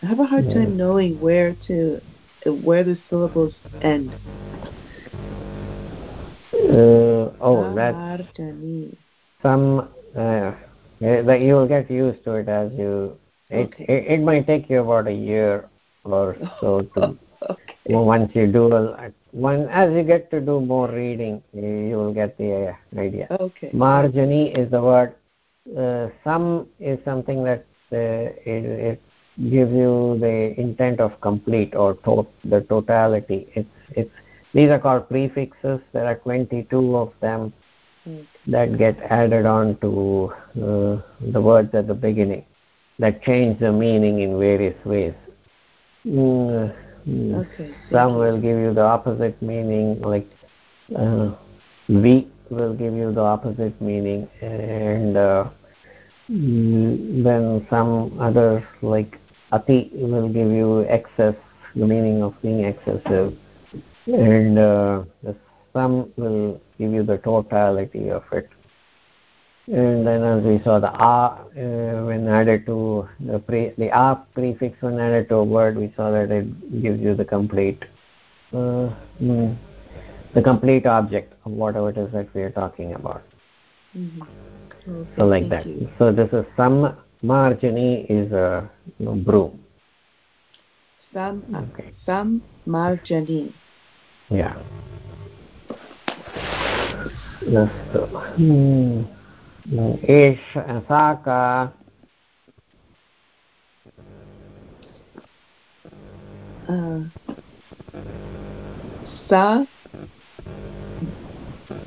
I have a hard time Yeah. knowing where to where the syllables end. uh, oh that's some uh, eh, that you will get used to it as you it, Okay. it, it might take you about a year or so (laughs) to okay. once you do a, one as you get to do more reading you, you will get the uh, idea Okay. marjani is the word uh, some is something that uh, it, it gives you the intent of complete or to- the totality it's it's these are called prefixes there are 22 of them Okay. that get added on to uh, the words at the beginning that change the meaning in various ways. Mm. Okay. Some will give you the opposite meaning, like uh, vi will give you the opposite meaning, and uh, mm, then some others like ati will give you excess, the meaning of being excessive, and uh, the some will give you the totality of it. And then as we saw the a uh, when added to the pre the a prefix when added to a word, we saw that it gives you the complete uh, mm, the complete object of whatever it is that we are talking about. Mhm. Okay, So like that. you. So this is some margini is a you know, broom. Sam, Okay. Sam Marjani. Yeah. अस्तु हम्म, एष सा का Uh, sa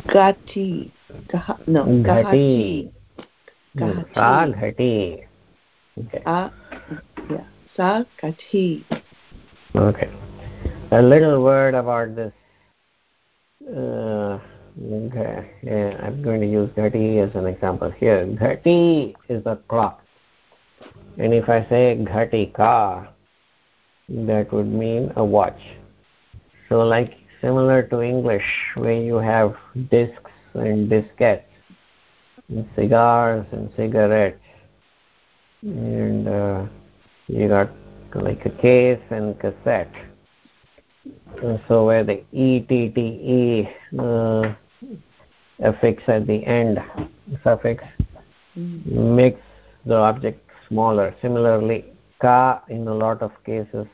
Gati. Gaha, no, घटी Gahati. सा घटी okay Ah, yeah. Sa Gati. okay a little word about this uh, okay, yeah, I'm going to use ghati as an example here. Ghati is a clock. And if I say ghatika, that would mean a watch. So like similar to English, where you have discs and diskettes, and cigars and cigarettes, and uh, you got like a case and cassette. And so where the ETTE uh, affix at the end, suffix, makes the object smaller. Similarly, ka in a lot of cases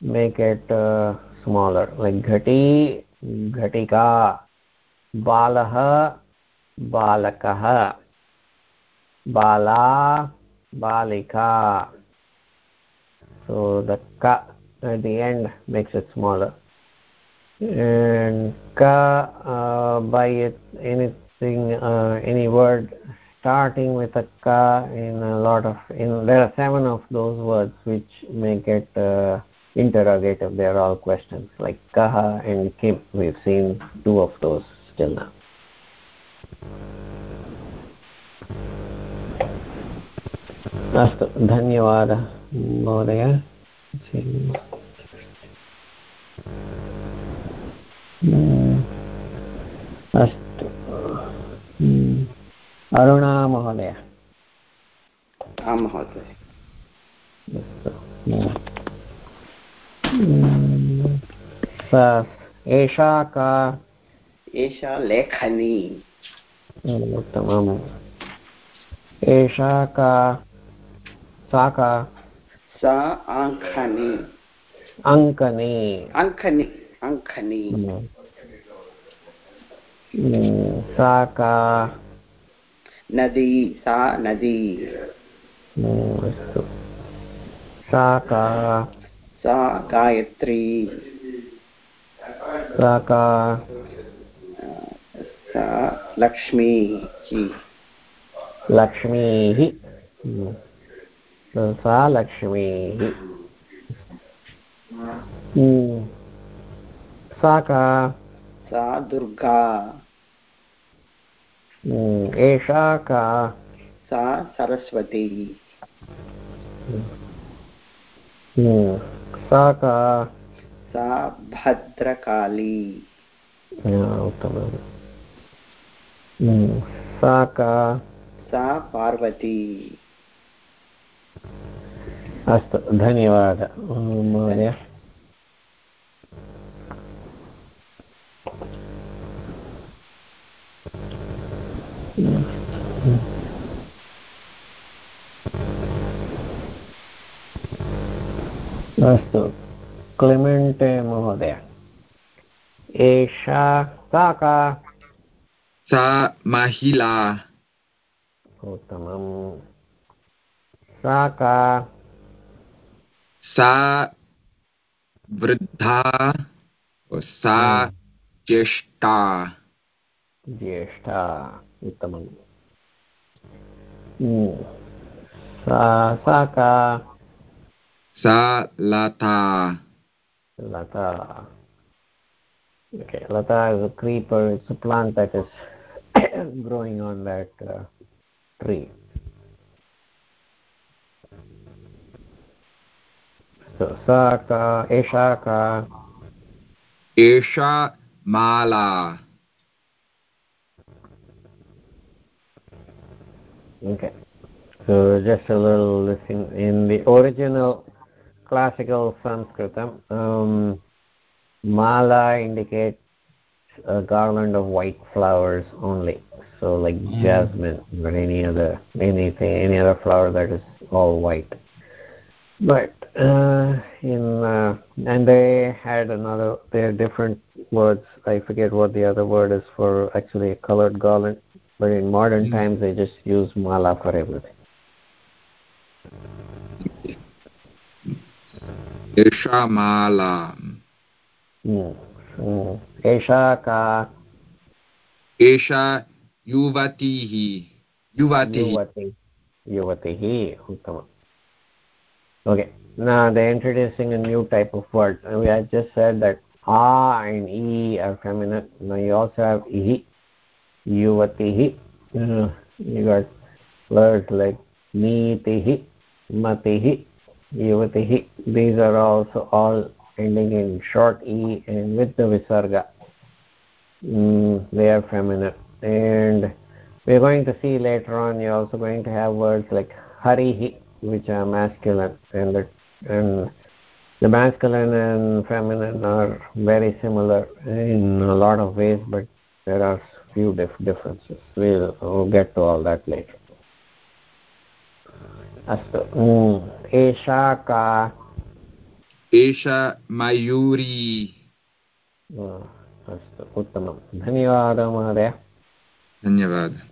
make it uh, smaller. Like ghati, ghatika, balah, balakah, bala, balika. So the ka at the end makes it smaller. And ka uh, by it, anything, uh, any word starting with a ka in a lot of, in, there are seven of those words which make it uh, interrogative. They are all questions like kaha and kim. We've seen two of those till now. अस्तु धन्यवादः महोदय। अस्तु। अरुणा महोदय। आं महोदय। एषा का? एषा लेखनी। उत्तमम् एषा का सा का? सा अङ्कनी अङ्कनी अङ्कनी अङ्कनी सा का? नदी सा नदी। अस्तु सा का? सा गायत्री। सा का? सा लक्ष्मी लक्ष्मीः। सा लक्ष्मीः। सा का? सा दुर्गा। एषा का? सा सरस्वती। सा का? सा भद्रकाली। उत्तमम् सा का सा पार्वती अस्तु धन्यवादः महोदय अस्तु क्लिमेण्टे महोदय एषा सा का सा महिला उत्तमम् सा का सा वृद्धा सा ज्येष्ठा ज्येष्ठा उत्तमम् सा सा का सा लता lata okay lata is a creeper it's a plant that is growing on that uh, tree. So, sa ka, esha ka. Esha mala. Okay. So just a little listening. In the original classical Sanskrit, um, um mala indicates a garland of white flowers only so like Mm. jasmine or any other anything any other flower that is all white but uh, in uh, and they had another they are different words i forget what the other word is for actually a colored garland but in modern Mm. times they just use mala for everything एषा माला mm. Mm. esha ka एषा युवतिः युवतिः yuvati yuvatihi uttamam okay now they're introducing a new type of word and we had just said that a and e are feminine now you also have ihi yuvatihi uh, you got words like nitihi matihi yuvatihi these are also all ending in short e and with the visarga mm, they are feminine and we're going to see later on you're also going to have words like harihi which are masculine and the, and the masculine and feminine are very similar in a lot of ways but there are few dif- differences we'll, we'll get to all that later अस्तु एषा का एषा मयूरी अस्तु उत्तमं धन्यवादः महोदय धन्यवादः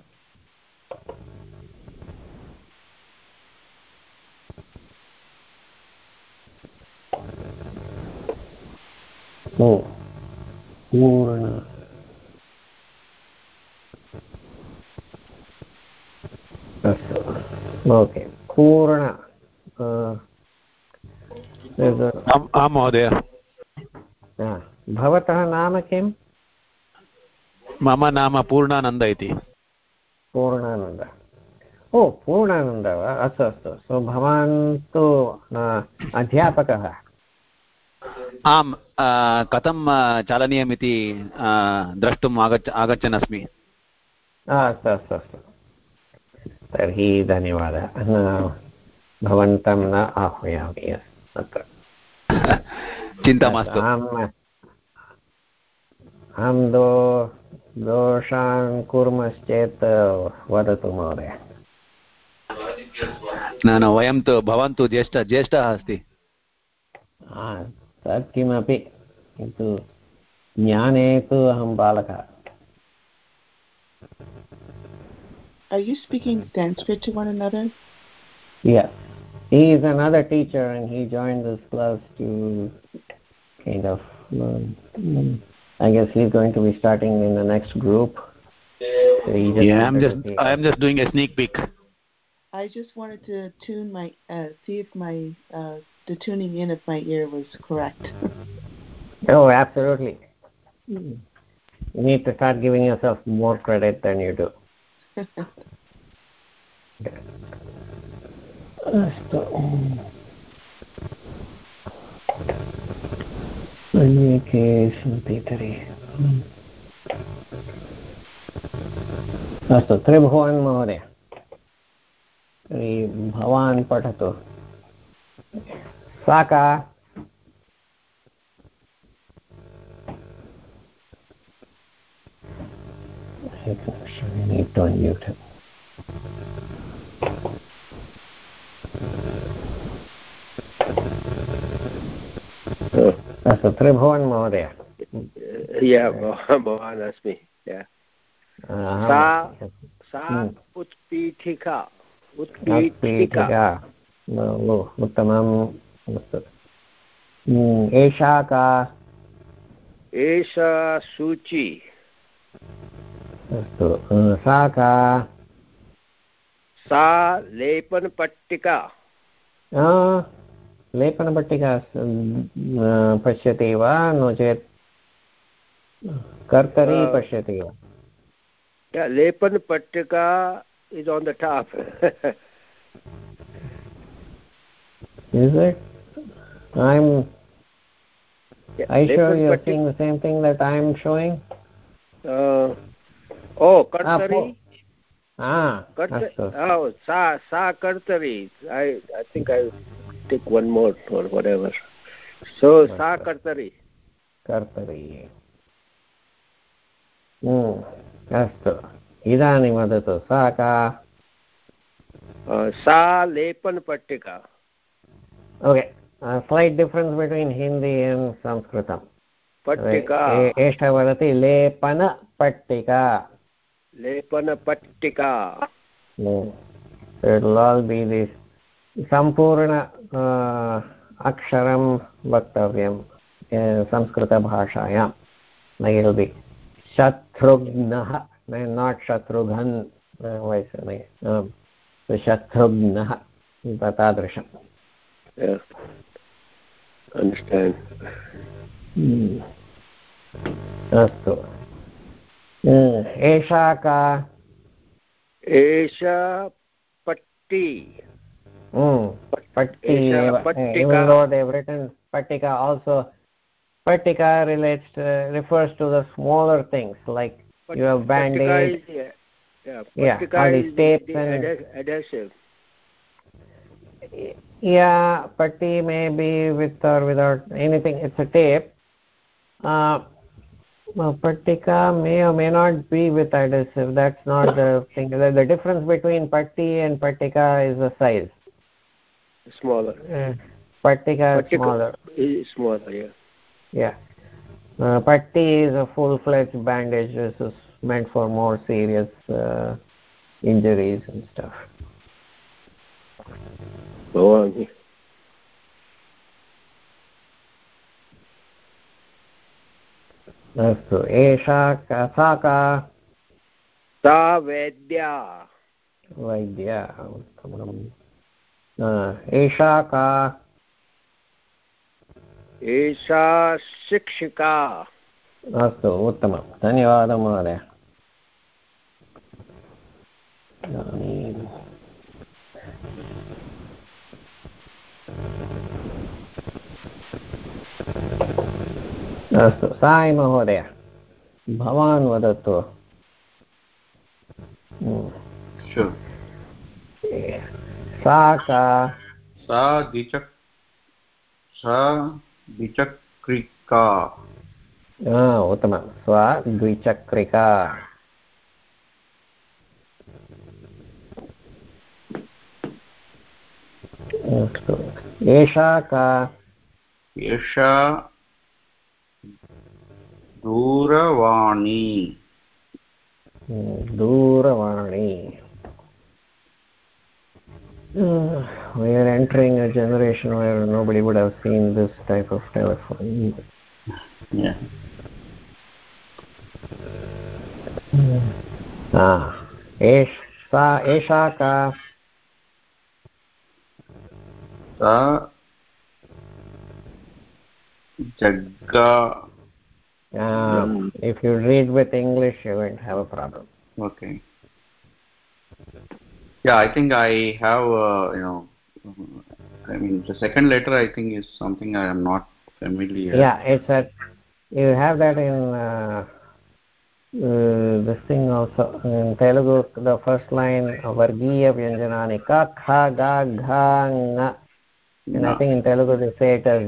पूर्ण अस्तु ओके पूर्ण आं महोदय भवतः नाम किम्? मम नाम पूर्णानन्द इति। पूर्णानन्द। ओ पूर्णानन्द वा? अस्तु अस्तु सो भवान् तु अध्यापकः। आम् कथं चालनीयमिति द्रष्टुम् आगच्छ आगच्छन् अस्मि अस्तु अस्तु अस्तु। तर्हि धन्यवादः। भवन्तं न आह्वयामि। अत्र। चिन्ता मास्तु। अहं दो दोषान् कुर्मश्चेत् वदतु महोदय न न वयं तु भवान् तु ज्येष्ठ ज्येष्ठः अस्ति तत् किमपि किन्तु ज्ञाने तु अहं बालकः Are you speaking Sanskrit to one another? Yes. He is another teacher and he joined this class to kind of learn. I guess he's going to be starting in the next group. So yeah, I'm just I'm just doing a sneak peek. I just wanted to tune my uh, see if my uh, the tuning in of my ear was correct. (laughs) oh, absolutely. You need to start giving yourself more credit than you do. (laughs) अस्तु अन्ये के सन्ति तर्हि अस्तु त्रिभुवन् महोदय। तर्हि भवान् पठतु। सा का? अस्तु त्रिभुवन् महोदय भवान् अस्मि सा सा उत्पीठिका उत्पीठिका। उत्तमम् अस्तु एषा का? एषा सूची। अस्तु सा का? सा लेपनपट्टिका। लेपनपट्टिका पश्यति वा नो चेत् कर्तरी पश्यति वा लेपनपट्टिका the top is it i'm yeah, you sure you're seeing the same thing that i'm showing uh, oh kartari ah, ah oh sa sa kartari i i think i take one more or whatever. So sa kartari. Kartari. Hmm. अस्तु इदानीं वदतु सा का सा लेपनपट्टिका okay slate difference between Hindi and संस्कृतं पट्टिका एषः वदति लेपनपट्टिका लेपनपट्टिका will all be this सम्पूर्ण अक्षरं वक्तव्यं संस्कृतभाषायां। नैरुबि शत्रुघ्नः नाट् शत्रुघन् वैस् शत्रुघ्नः तादृशम् hmm. अस्तु। एषा का? एषा पट्टी। Even though they've written pattika also pattika relates to, refers to the smaller things like Pat you have bandage. yeah yeah, yeah tapes the, the and adhesive. Yeah patti may be with or without anything it's a tape. Uh, well, pattika may or may not be with adhesive that's not the thing. The, the difference between patti and pattika is the size smaller uh, pattika is smaller is smaller yeah yeah uh, patti is a full-fledged bandage this is meant for more serious uh, injuries and stuff भवामि अस्तु एषा सा का सा वैद्या वैद्या उत्तमम् एषा का? एषा शिक्षिका। अस्तु उत्तमं। धन्यवादः महोदय। अस्तु सायि महोदय। भवान् वदतु। सा का सा द्विचक् सा द्विचक्रिका उत्तमं स्वा द्विचक्रिका अस्तु एषा का एषा दूरवाणी दूरवाणी Uh, we are entering a generation where nobody would have seen this type of telephone. Yeah. Ah, एषा एषा का सा जग्गा um, if you read with english you won't have a problem okay yeah i think i have uh, you know i mean the second letter i think is something i am not familiar. Yeah it's that you have that in uh, uh, this thing also in telugu the first line vargiya vyanjanani ka kha ga gha nga and i think in telugu they say it as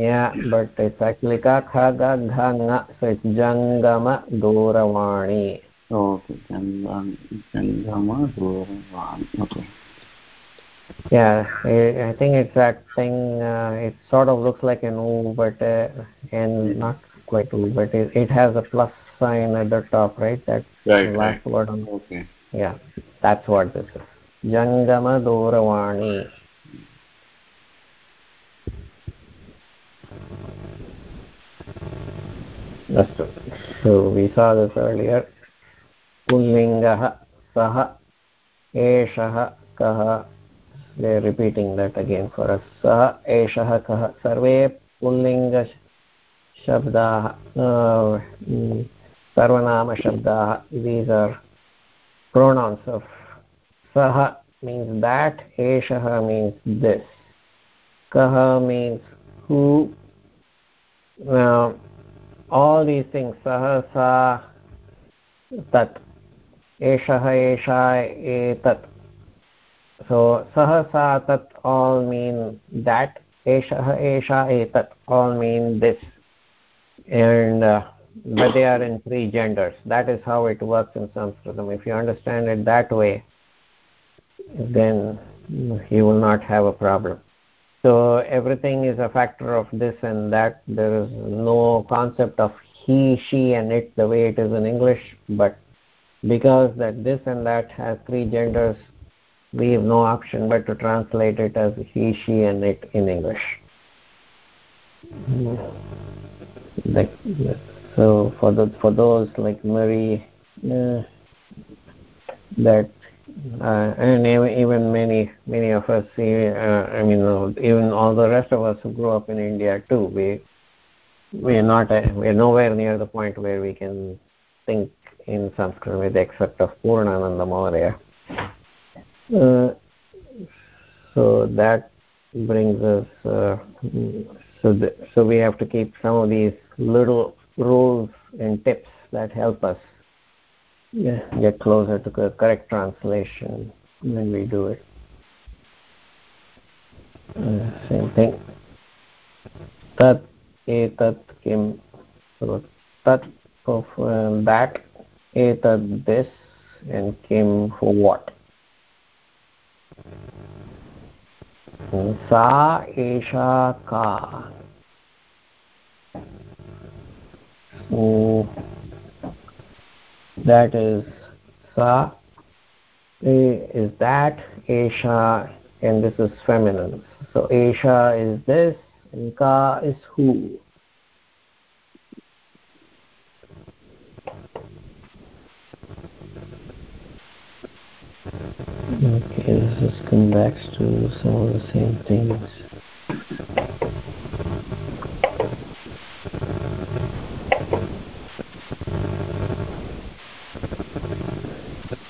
nya but it's actually ka kha ga gha nga so it's jangama duravani okay Gandhama okay. Yeah i think it's that thing uh, it sort of looks like an o but uh, and not quite o but it, it, has a plus sign at the top right? That's right, the last right. word on okay. Yeah that's what this is. Jangama duravani that's true. so we saw this earlier. पुल्लिङ्गः सः, एषः कः? They repeating that again for us सः, एषः कः? सर्वे पुल्लिङ्गशब्दाः सर्वनामशब्दाः these are pronouns of सः मीन्स् देट् एषः मीन्स् दिस् कः means who all these things saha sa tat eshah esha etat so sah sa tat all mean that eshah esha etat all mean this and uh, but they are in three genders that is how it works in sanskritam. If you understand it that way then you will not have a problem so everything is a factor of this and that there is no concept of he she and it the way it is in english but because that this and that has three genders we have no option but to translate it as he she and it in english. Like, so for the for those like Mary uh, that uh, and even many many of us see uh, i mean even all the rest of us who grew up in india too we we're not a, we're nowhere near the point where we can think in Sanskrit with the except of Purnananda Maurya. Uh, so that brings us uh, so the, so we have to keep some of these little rules and tips that help us yeah, get closer to the correct translation when we do it. Uh, same thing. Tat etat kim. So tat of uh, that etad this and kim for what? Mm, sa esha ka. So that is sa is that esha and this is feminine. So esha is this and ka is who? Okay, let's just come back to some of the same things.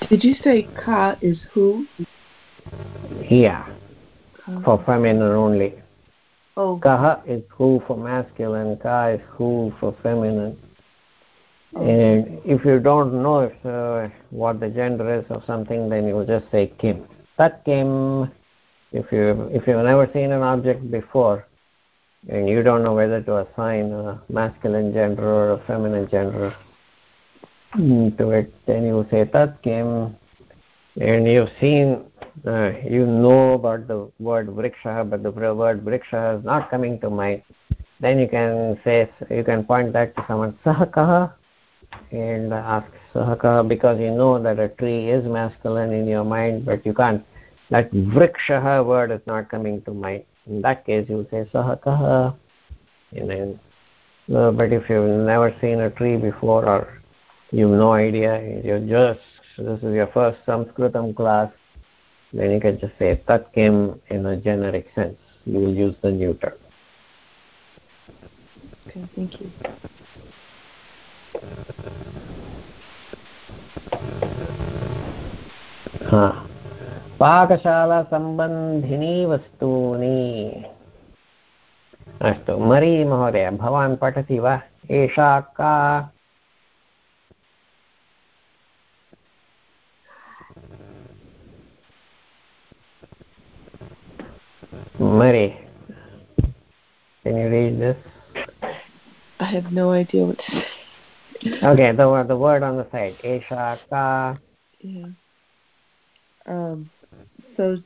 Did you say ka is who? Yeah, ka. for feminine only. Oh. Kaha is who for masculine, ka is who for feminine. And if you don't know if, uh, what the gender is or something, then you will just say kim. That kim. If you if you've never seen an object before, and you don't know whether to assign a masculine gender or a feminine gender to it, then you say that kim. And you've seen, uh, you know about the word vriksha, but the word vriksha is not coming to mind. Then you can say, you can point that to someone, sahakaha and ask sahaka because you know that a tree is masculine in your mind but you can't. That vrikshaha word is not coming to mind. In that case you say sahaka and then uh, but if you've never seen a tree before or you have no idea you're just this is your first sanskritam class then you can just say tatkim in a generic sense. You will use the neuter okay thank you पाकशाला वस्तूनि अस्तु मरी महोदय भवान् पठति वा एषा का मरी Can you read this? I have no idea what to say. Okay the the word on the side esha ka yeah. Um so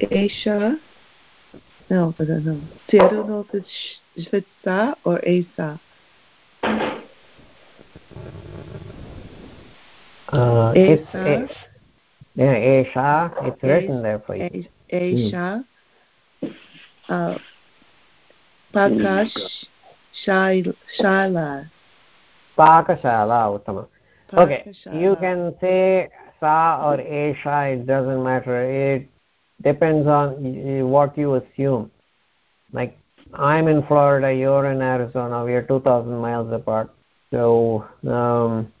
esha no I don't know. See I don't know if it's if it's sa or asa? Uh, it's a, yeah esha it's written there for you. Esha hmm. uh, pakash Shaila. Pakashala, Uttama. Okay, you can say Sa or Esha, it doesn't matter. It depends on what you assume. Like, I'm in Florida, you're in Arizona, we are 2,000 miles apart. So, um,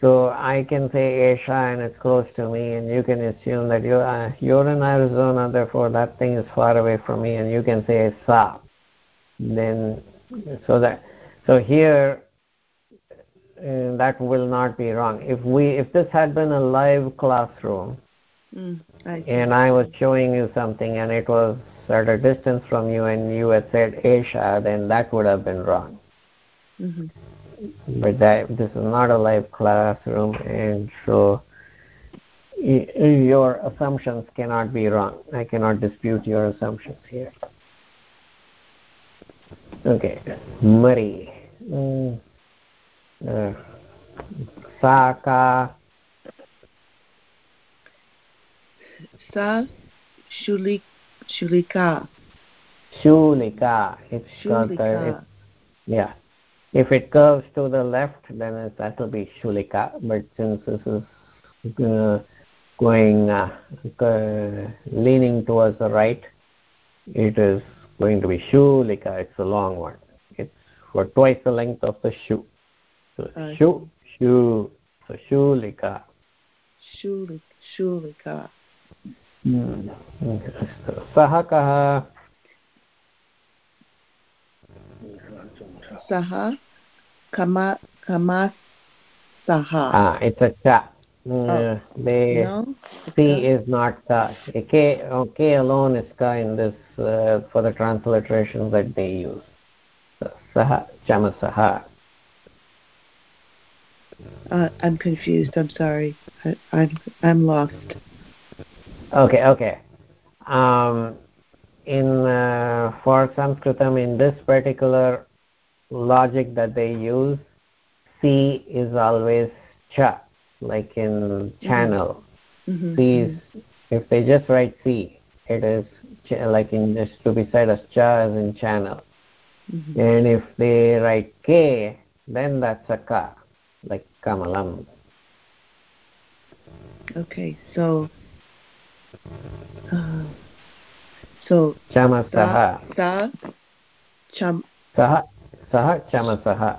so I can say Esha and it's close to me, and you can assume that you're, uh, you're in Arizona, therefore that thing is far away from me, and you can say Sa. Then so that so here uh, that will not be wrong. If we if this had been a live classroom mm, I and i was showing you something and it was at a distance from you and you had said asia then that would have been wrong. Mm-hmm. but that this is not a live classroom and so your assumptions cannot be wrong. I cannot dispute your assumptions here okay. Mari. Uh, saka. Sa shulik shulika. Shulika. It's shulika. Yeah. If it curves to the left then that will be shulika. But since this is uh, going uh, leaning towards the right it is going to be shulika it's a long one it's for twice the length of the shu so Uh, shu shu so shulika Shulik, Shulika. अस्तु सः कः Saha, Kama, Kama, Saha. ah cha uh, they No? c is not ka k oh, k alone is ka in this uh, for the transliteration that they use saha chamasaha Uh, I'm confused. I'm sorry. I, I'm I'm lost. okay okay um in uh, for sanskritam in this particular logic that they use c is always cha like in mm-hmm. channel. Mm-hmm. C's, if they just write C, it is like in this to beside us, cha is in channel. Mm-hmm. And if they write K, then that's a ka, like kamalam. Okay, so. Uh, so. Chamasaha. Sa. Cham. Saha. Saha chamasaha.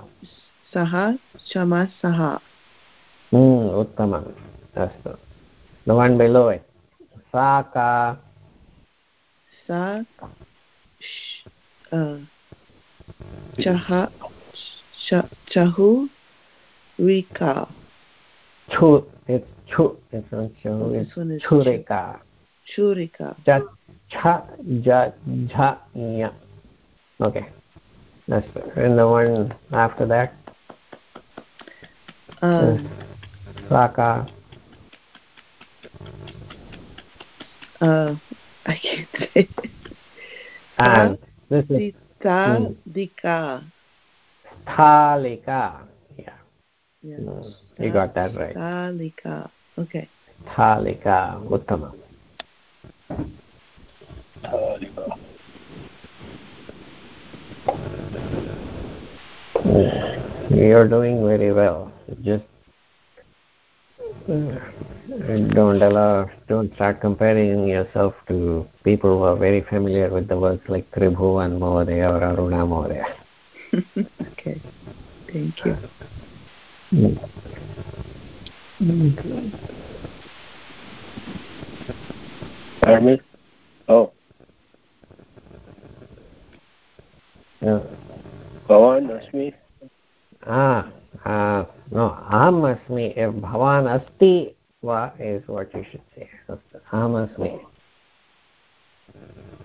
Saha chamasaha. उत्तमम् अस्तु the one below it सा का Sa sh, uh, chaha cha, chahu rika. chu it's chu it's not chu it's This one is churika Churika. cha cha ja jha ya okay that's and the one after that Um, सा का uh, (laughs) I can't say. and this is Sita Hmm. dika. yeah Yeah. Hmm, you got that right Salika. Okay. thalika uttamam you're doing very well just don't allow don't start comparing yourself to people who are very familiar with the words like tribhuvan mahodaya or aruna mahodaya (laughs) okay. Thank you. Pardon me? Oh, Yeah. Bhavan Asmi. Ah, ah, अहम् अस्मि भवान् अस्ति वा is what you should से अहम् अस्मि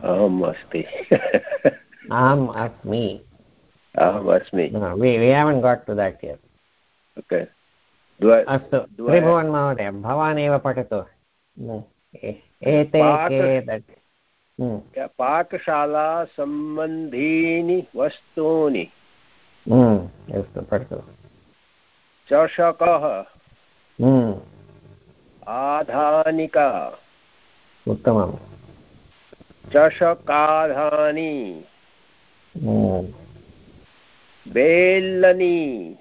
अहम् अस्ति अहम् अस्मि अस्तु त्रिभुवन् महोदय भवान् एव पठतु। एते पाकशालासम्बन्धीनि वस्तूनि। अस्तु पठतु। चषकः। हम्म। आधानिका। उत्तमं चषकाधानी। हम्म। बेल्लनी।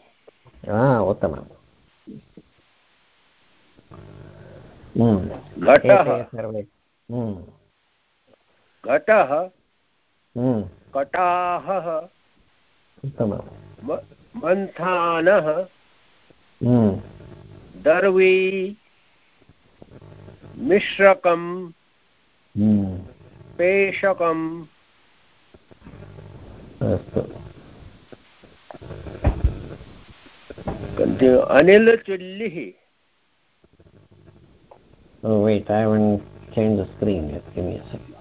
उत्तमम्। हम्म। घटः। घटः। कटाहः। मन्थानः। दर्वी मिश्रकं पेषकम् अनिलचुल्लिः Oh wait, I haven't changed the screen yet. Give me a second.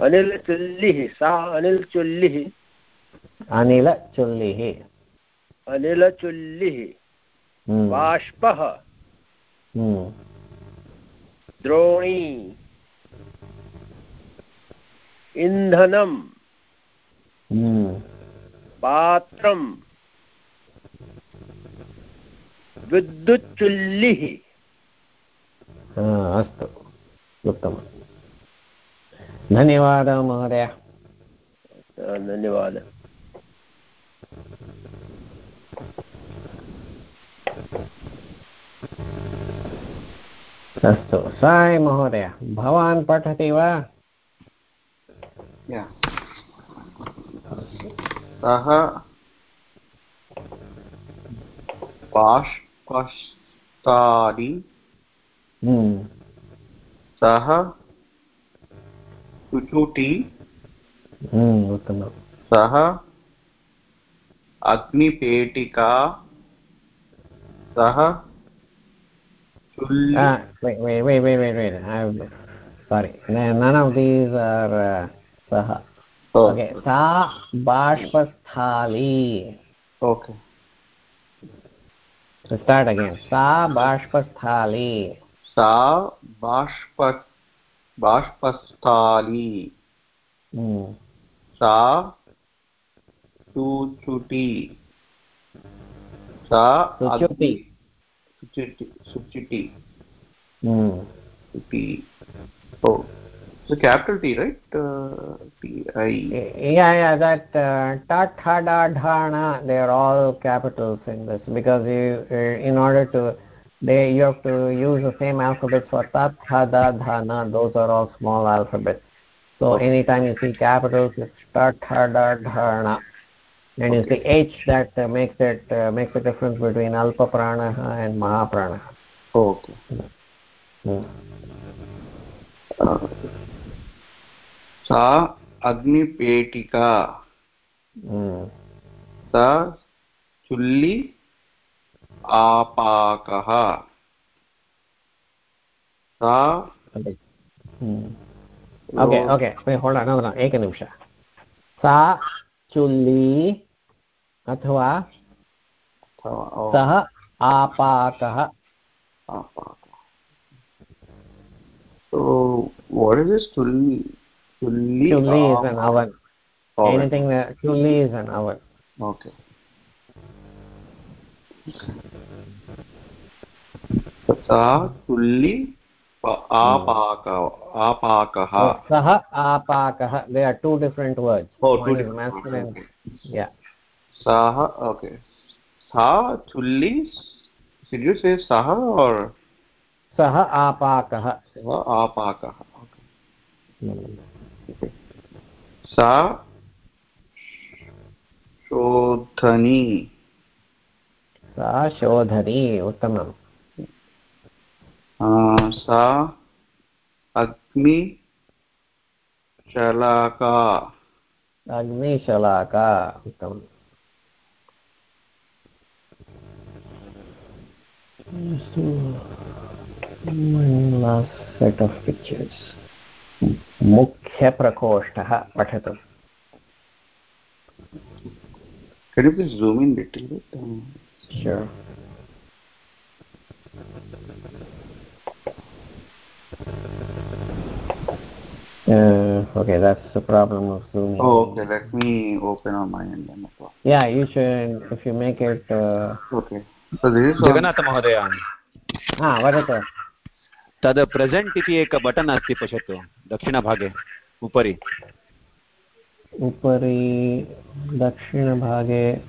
Anil Chullihi. Sa Anil Chullihi. Anila Chullihi. Anila Chullihi. हम्म। बाष्पः। हम्म। द्रोणी। इन्धनम् हम्म। पात्रम्। विद्युच्चुल्लिः। अस्तु उत्तमं धन्यवादः महोदय। धन्यवादः। अस्तु। साय್ महोदय भवान् पठति वा? सः हम्म, सः। शुचुटि हम्म, सः। अग्निपेटिका। सः। Ah, wait, wait, wait, wait, wait, wait. I'm sorry. None of these are uh, saha. Oh. Okay, sa bashpasthali. Okay. So start again. Sa bashpasthali. Sa bashpa bashpasthali. Hmm. Sa chuchuti. Sa chuchuti. Substitute. suchiti hmm. Suchiti oh. It's a capital t right? Uh, t i. Yeah yeah that uh, ta tha da dhana they are all capitals in this because you uh, in order to they you have to use the same alphabet for ta tha da dhana those are all small alphabets. So anytime you see capitals it's ta tha da dhana na. And it's the H that uh, makes it, uh, makes the difference between alpa prana and maha prana. Oh, okay. Hmm. Uh, सा अग्निपेटिका Hmm. सा चुल्ली आपाकः सा Okay. Hmm. Okay, okay. Wait, hold on, hold on. एकनिमिष सा चुल्ली अथवा oh, सः आपाकः आपाकः So, what is this chulli? Chulli, chulli is ah, an oven oven. anything that chulli is an oven Okay. सा चुल्ली प- आपाक आपाकः Oh, सः आपाकः they are two different words saha okay sa tulli did you say saha or saha apakah saha apakah okay sa शोधनी सा शोधनी उत्तमम् Shalaka. अग्निशलाका Shalaka, उत्तमम् One last set of pictures. मुख्यप्रकोष्ठः पठतु can you please zoom in little bit um, Sure. Uh, okay, that's the problem of zooming. oh okay let me open on my end then no problem. Yeah, you should, if you make it, uh, okay जगन्नाथमहोदय ah, वदतु। तद् present इति एक button अस्ति पश्यतु दक्षिणभागे उपरि। उपरि दक्षिणभागे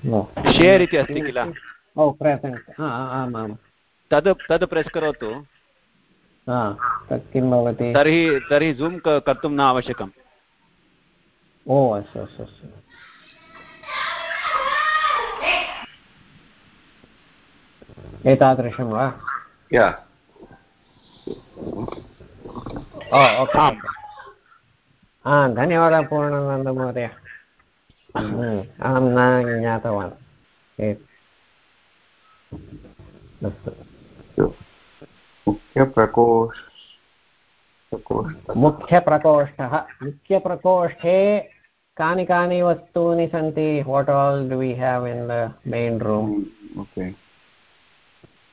share इति अस्ति किल? आम् तद् तद् प्रेस् करोतु। तत् किं भवति? तर्हि तर्हि जूम् कर्तुं न आवश्यकम्। ओ अस्तु अस्तु अस्तु। एतादृशं वा yeah ओ ओके हा धन्यवादः पूर्णानन्दमहोदय हम्म, अहं न ज्ञातवान् एत् अस्तु मुख्यप्रकोष्ठ प्रकोष्ठ मुख्यप्रकोष्ठः मुख्यप्रकोष्ठे कानि कानि वस्तूनि सन्ति what all do we have in the main room okay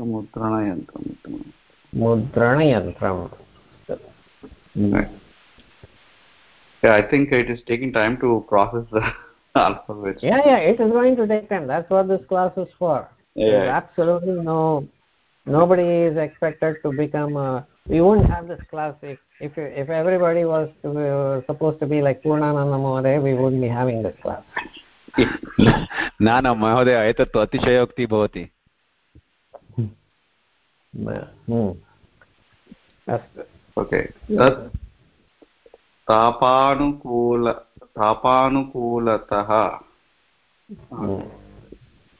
मुद्रणयन्त्रं मुद्रणयन्त्रं Right. Yeah, I think it is taking time to process the (laughs) alphabets. yeah yeah it is going to take time that's what this class is for There's Yeah. absolutely no nobody is expected to become a we wouldn't have this class if if, if everybody was to, uh, supposed to be like Purnananda Mahoday, we wouldn't be having this class. न न महोदय एतत् तु अतिशयोक्तिः भवति Hmm. अस्तु हम्म। Okay तापानुकूल तापानुकूलतः।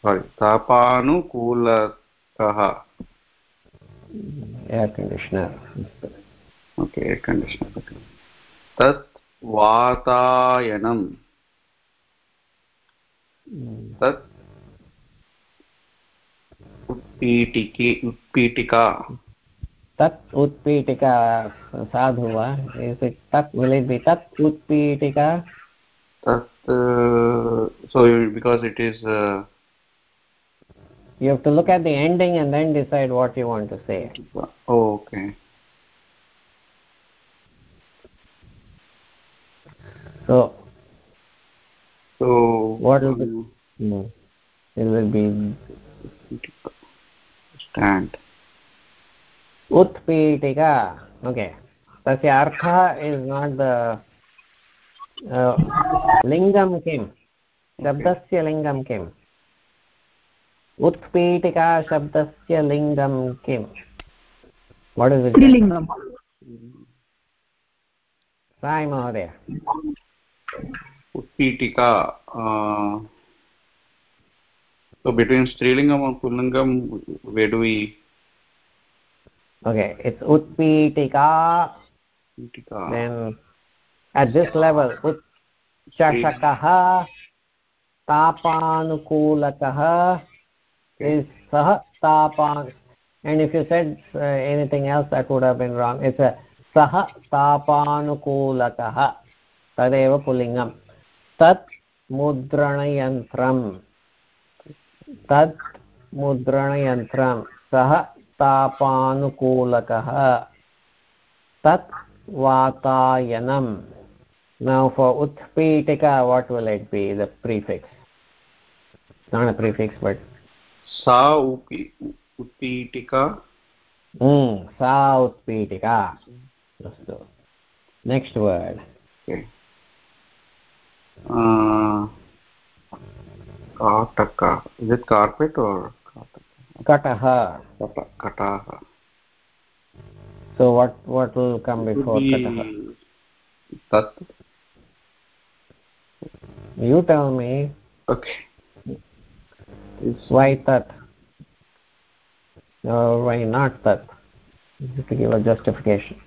Sorry तापानुकूलतः। Air conditioner okay air conditioner तत् वातायनं तत् उत्पीटिके उत्पीठिका तत् उत्पीठिका साधु वा तत् विल् इट् बि तत् उत्पीठिका तत् uh, so because it is uh, you have to look at the ending and then decide what you want to say oh, okay so so What will be- hmm, it will be and utpitika okay. Tasya artha is not the uh, lingam kim. शब्दस्य लिङ्गं किम् उत्पीठिका शब्दस्य लिङ्गं किम् what is स्त्रीलिङ्गं साय् महोदय उत्पीठिका so between strilingam and pullingam where do we okay it's utpītika Utpītika. then at this level ut chashakah tapanukulakah is sah tapan and if you said uh, anything else that would have been wrong it's a sah tapanukulakah तदेव पुल्लिङ्गं तत् मुद्रणयन्त्रं तत् मुद्रणयन्त्रं सः तापानुकूलकः तत् वातायनं now for utpītika what will it be the prefix not a prefix but सा उपि उत्पीठिका mm, सा उत्पीठिका अस्तु next word okay uh, kataka is it carpet or katah so what what will come before be katah tat you tell me. Okay. Is why tat or why not tat you have to give a justification.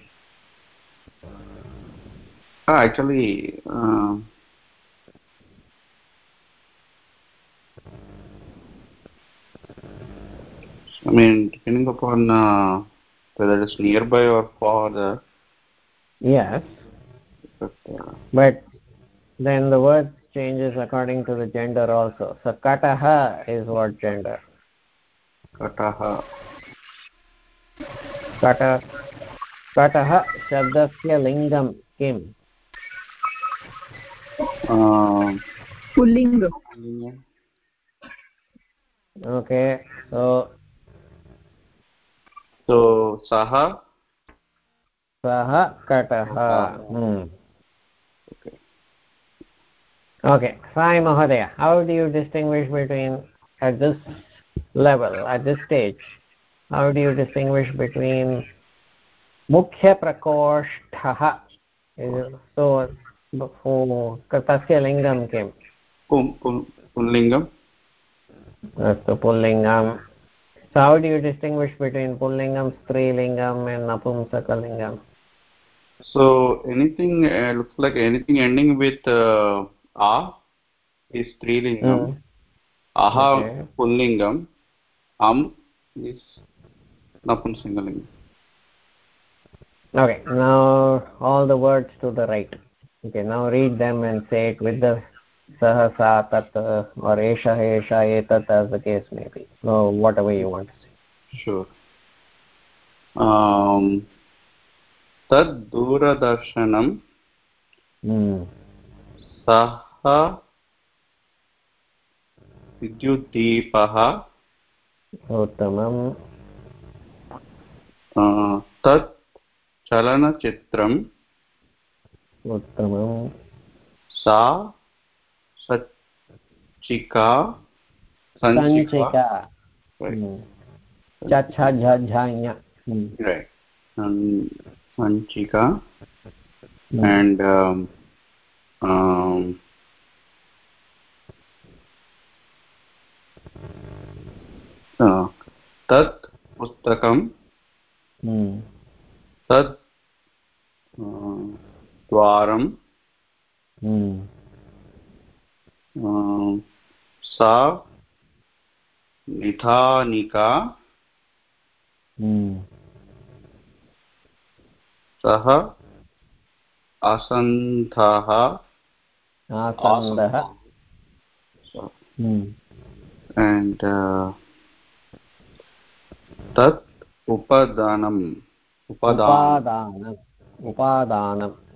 Ah, actually uh, I mean, depending upon uh, whether it's nearby or far. yes. But, uh, but then the word changes according to the gender also. So kataha is what gender? Kataha. Kata, kataha shabdasya lingam kim? Um, uh, Pullinga. Okay, so so saha सः कटः hmm. okay okay sai mahodaya how do you distinguish between at this level at this stage how do you distinguish between मुख्य प्रकोष्ठः so तस्य लिङ्गं किम् pum pum pullingam अस्तु पुल्लिङ्गं so how do you distinguish between pullingam strilingam and napumsakalingam so anything uh, looks like anything ending with uh, a is strilingam Mm. aha Okay. pullingam am is napunsakalingam Okay, now all the words to the right. Okay, now read them and say it with the सः सा तत् और एषः एतत् as the so whatever you want sure तद् दूरदर्शनं सः विद्युद्दीपः उत्तमं तत् चलनचित्रम् उत्तमं सा तत्क सञ्चिका um, um, uh, तत् पुस्तकं। तत् uh, द्वारं। अं, सा निधानिका हम्म। सः असन्धः आसन्दः। And hmm. uh, तत् उपदानम्। उपादानम्। उपादानम्।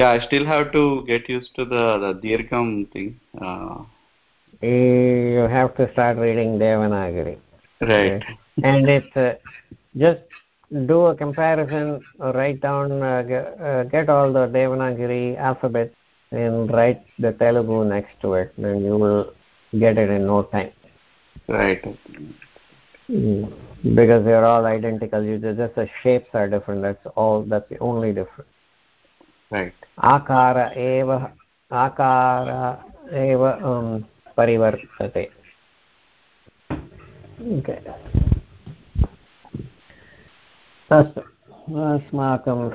Yeah i still have to get used to the the dirgham thing uh, you have to start reading devanagari. Right. And it's uh, just do a comparison uh, write down uh, uh, get all the devanagari alphabet and write the telugu next to it and you will get it in no time. Right. Because they're all identical. You just the shapes are different. That's all that's the only difference आकार एव आकार एव परिवर्तते. अस्तु। अस्माकं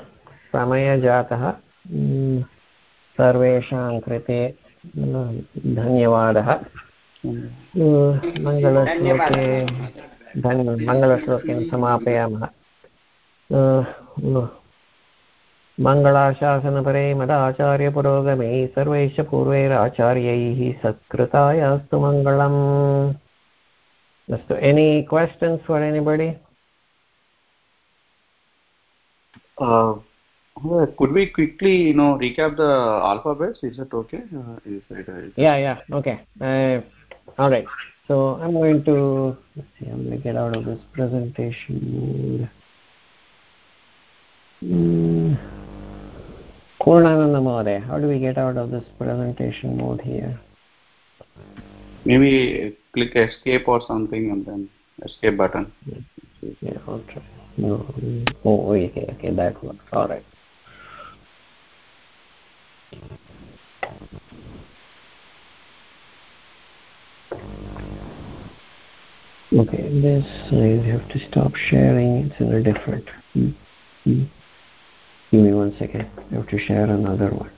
समयः जातः सर्वेषां कृते धन्यवादः। मङ्गलश्लोके, धन्य मङ्गलश्लोकेन समापयामः। मङ्गलाशासनपरे मदाचार्यपुरोगमे सर्वैश्च पूर्वैराचार्यैः सत्कृताय अस्तु मङ्गलम् अस्तु any questions for anybody uh, could we quickly you know recap the alphabets is it okay uh, is it, uh, yeah yeah okay uh, all right so i'm going to let's see i'm going to get out of this presentation mm. Purnananda Mahoday, how do we get out of this presentation mode here? maybe click escape or something and then escape button Yeah, I'll try. No, oh, okay, okay, that works. All right. Okay, this I have to stop sharing. It's in a different. Mm, mm. Give me one second. I have to share another one.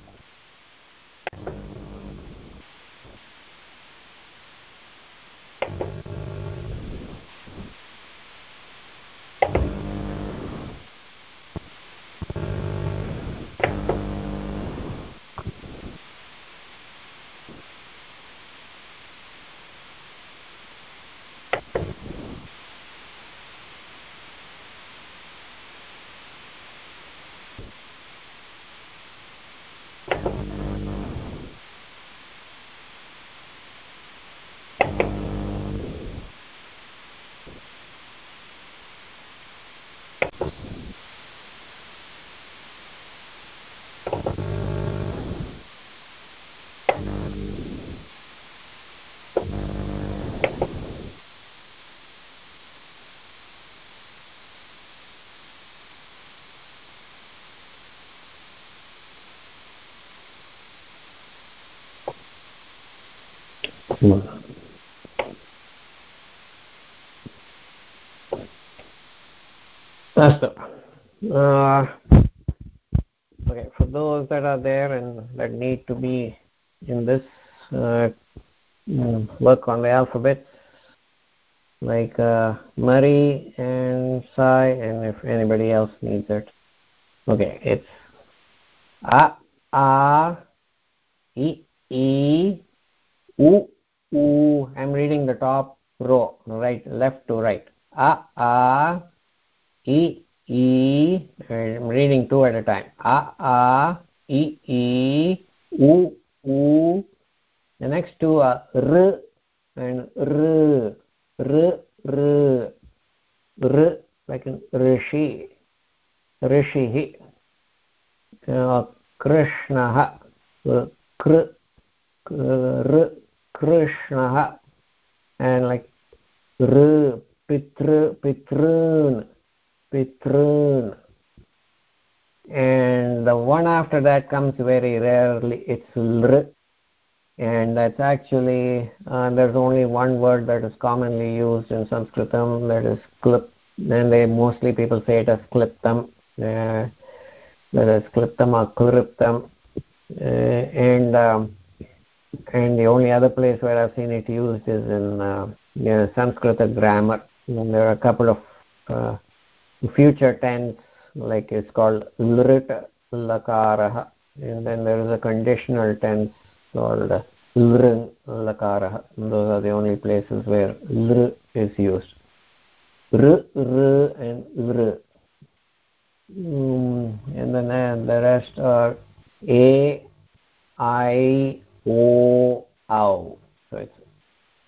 Astu. Uh, okay, for those that are there and that need to be in this uh, mm, work on the alphabet like uh, Murray and Sai and if anybody else needs it. Okay, it's A A E E U U. I'm reading the top row, right, left to right. A A e e I'm reading two at a time. A a e e u u. The next two are r and r r r r like in rishi rishihi uh, krishnah uh, kr r krishnah uh, and like r Pitru pitrun pitrun and the one after that comes very rarely. It's lr. And that's actually uh, there's only one word that is commonly used in sanskritam that is klip. And they mostly people say it as kliptam. Uh, whether it's kliptam or kliptam uh, and um, and the only other place where I've seen it used is in uh, Sanskrit grammar. And there are a couple of uh, future tense, like it's called lrit lakarah, and then there is a conditional tense called lrin lakarah. Those are the only places where lr is used. R, r, and lr. Mm, and then uh, the rest are a, i, o, ow. So it's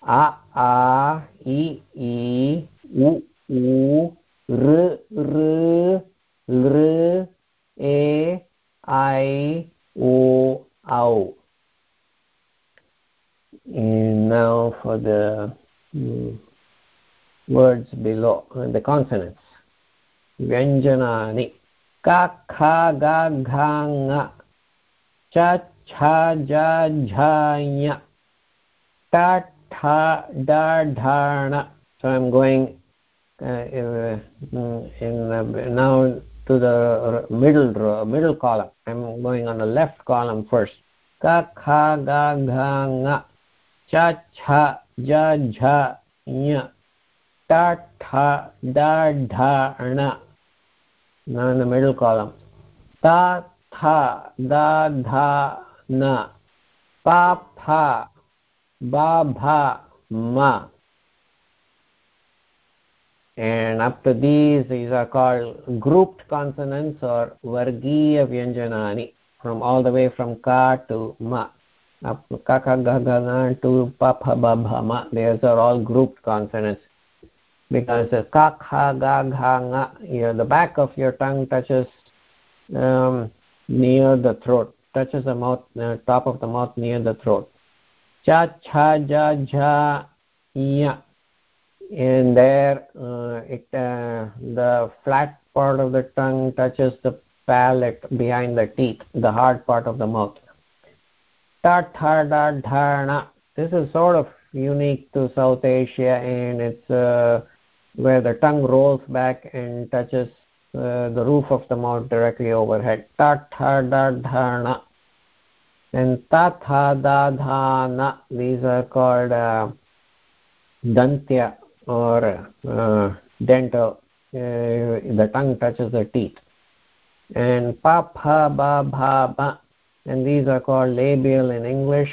a, a, i, i, u, u, r r r a i o au and now for the hmm, words below the consonants. Vyanjanani. Ka kha ga gha nga. Cha cha ja jha nya. Ta tha da dhana so i'm going in, in uh, now to the middle row middle column. I'm going on the left column first. Ka kha ga gha nga. Cha cha ja jha nya. Ta tha da dharna now in the middle column. Ta tha da dha na. Pa pha ba bha ma and up to these these are called grouped consonants or vargiya vyanjanani from all the way from ka to ma. Up ka ka ga ga na to pa pha ba bha ma these are all grouped consonants. Because ka kha ga gha nga you the back of your tongue touches um, near the throat touches the mouth uh, top of the mouth near the throat. Cha cha ja jha ya and there uh, it uh, the flat part of the tongue touches the palate behind the teeth the hard part of the mouth ta tha da dharna this is sort of unique to south asia and it's uh, where the tongue rolls back and touches uh, the roof of the mouth directly overhead. Ta tha da dharna. And ta tha da dhana. These are called uh, dantya or uh, dental. Uh, the tongue touches the teeth. And pa pha ba bha ba. And these are called labial in English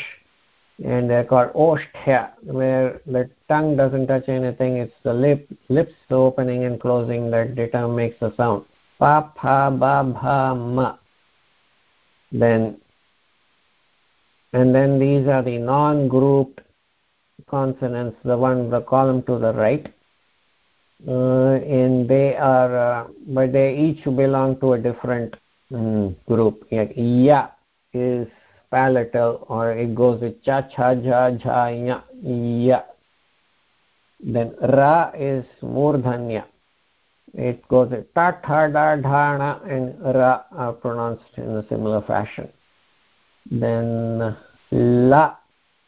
and they're called oshtya where the tongue doesn't touch anything it's the lip lips opening and closing that tongue makes a sound pa pa ba bha ma then and then these are the non-grouped consonants the one the column to the right uh, and they are uh, but they each belong to a different um, group. Like ya is palatal or it goes with cha cha ja jha ya ya. Then ra is murdhanya. It goes with ta tha da dhana and ra are pronounced in a similar fashion. Then la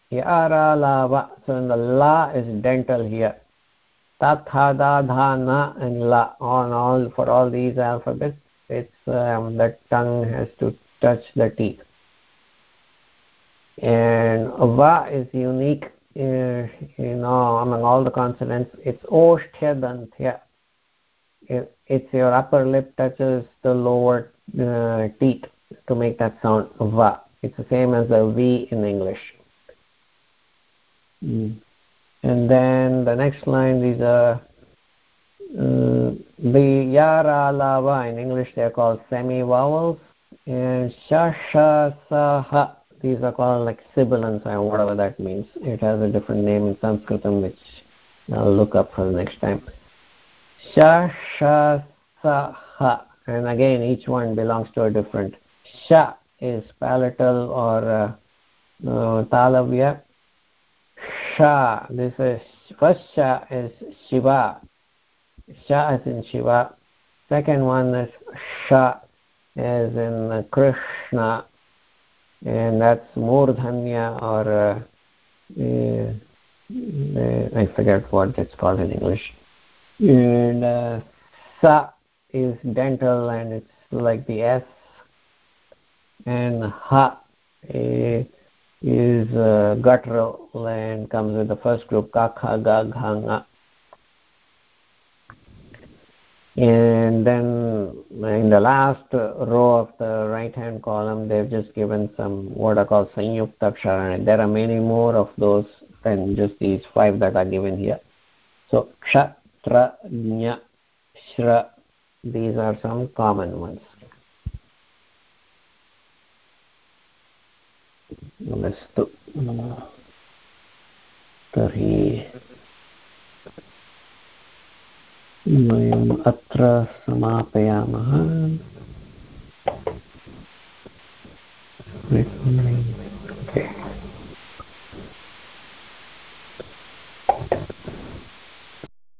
ya ra la so the la is dental here. Ta tha da na and la on all for all these alphabets it's um, the tongue has to touch the teeth. And va is unique uh, you know among all the consonants. It's oshthyadantya it, it's your upper lip touches the lower uh, teeth to make that sound va. It's the same as the v in english mm. and then the next line these are uh, the yara lava in english they're called semi vowels and shasha saha these are called like sibilants or whatever that means. It has a different name in sanskritam which i'll look up for the next time. Shasha saha and again each one belongs to a different. Sha is palatal or uh, uh, talavya sha this is first sha is shiva sha is in shiva. Second one is sha is in krishna. And that's murdhanya or uh, uh, i forget what it's called in english. And uh, sa is dental and it's like the s. And ha is uh, guttural and comes with the first group ka kha ga gha nga. And then in the last row of the right hand column they've just given some what are called sanyukta akshara and there are many more of those than just these five that are given here. So ksha nya shra these are some common ones अस्तु तर्हि वयम् अत्र समापयामः।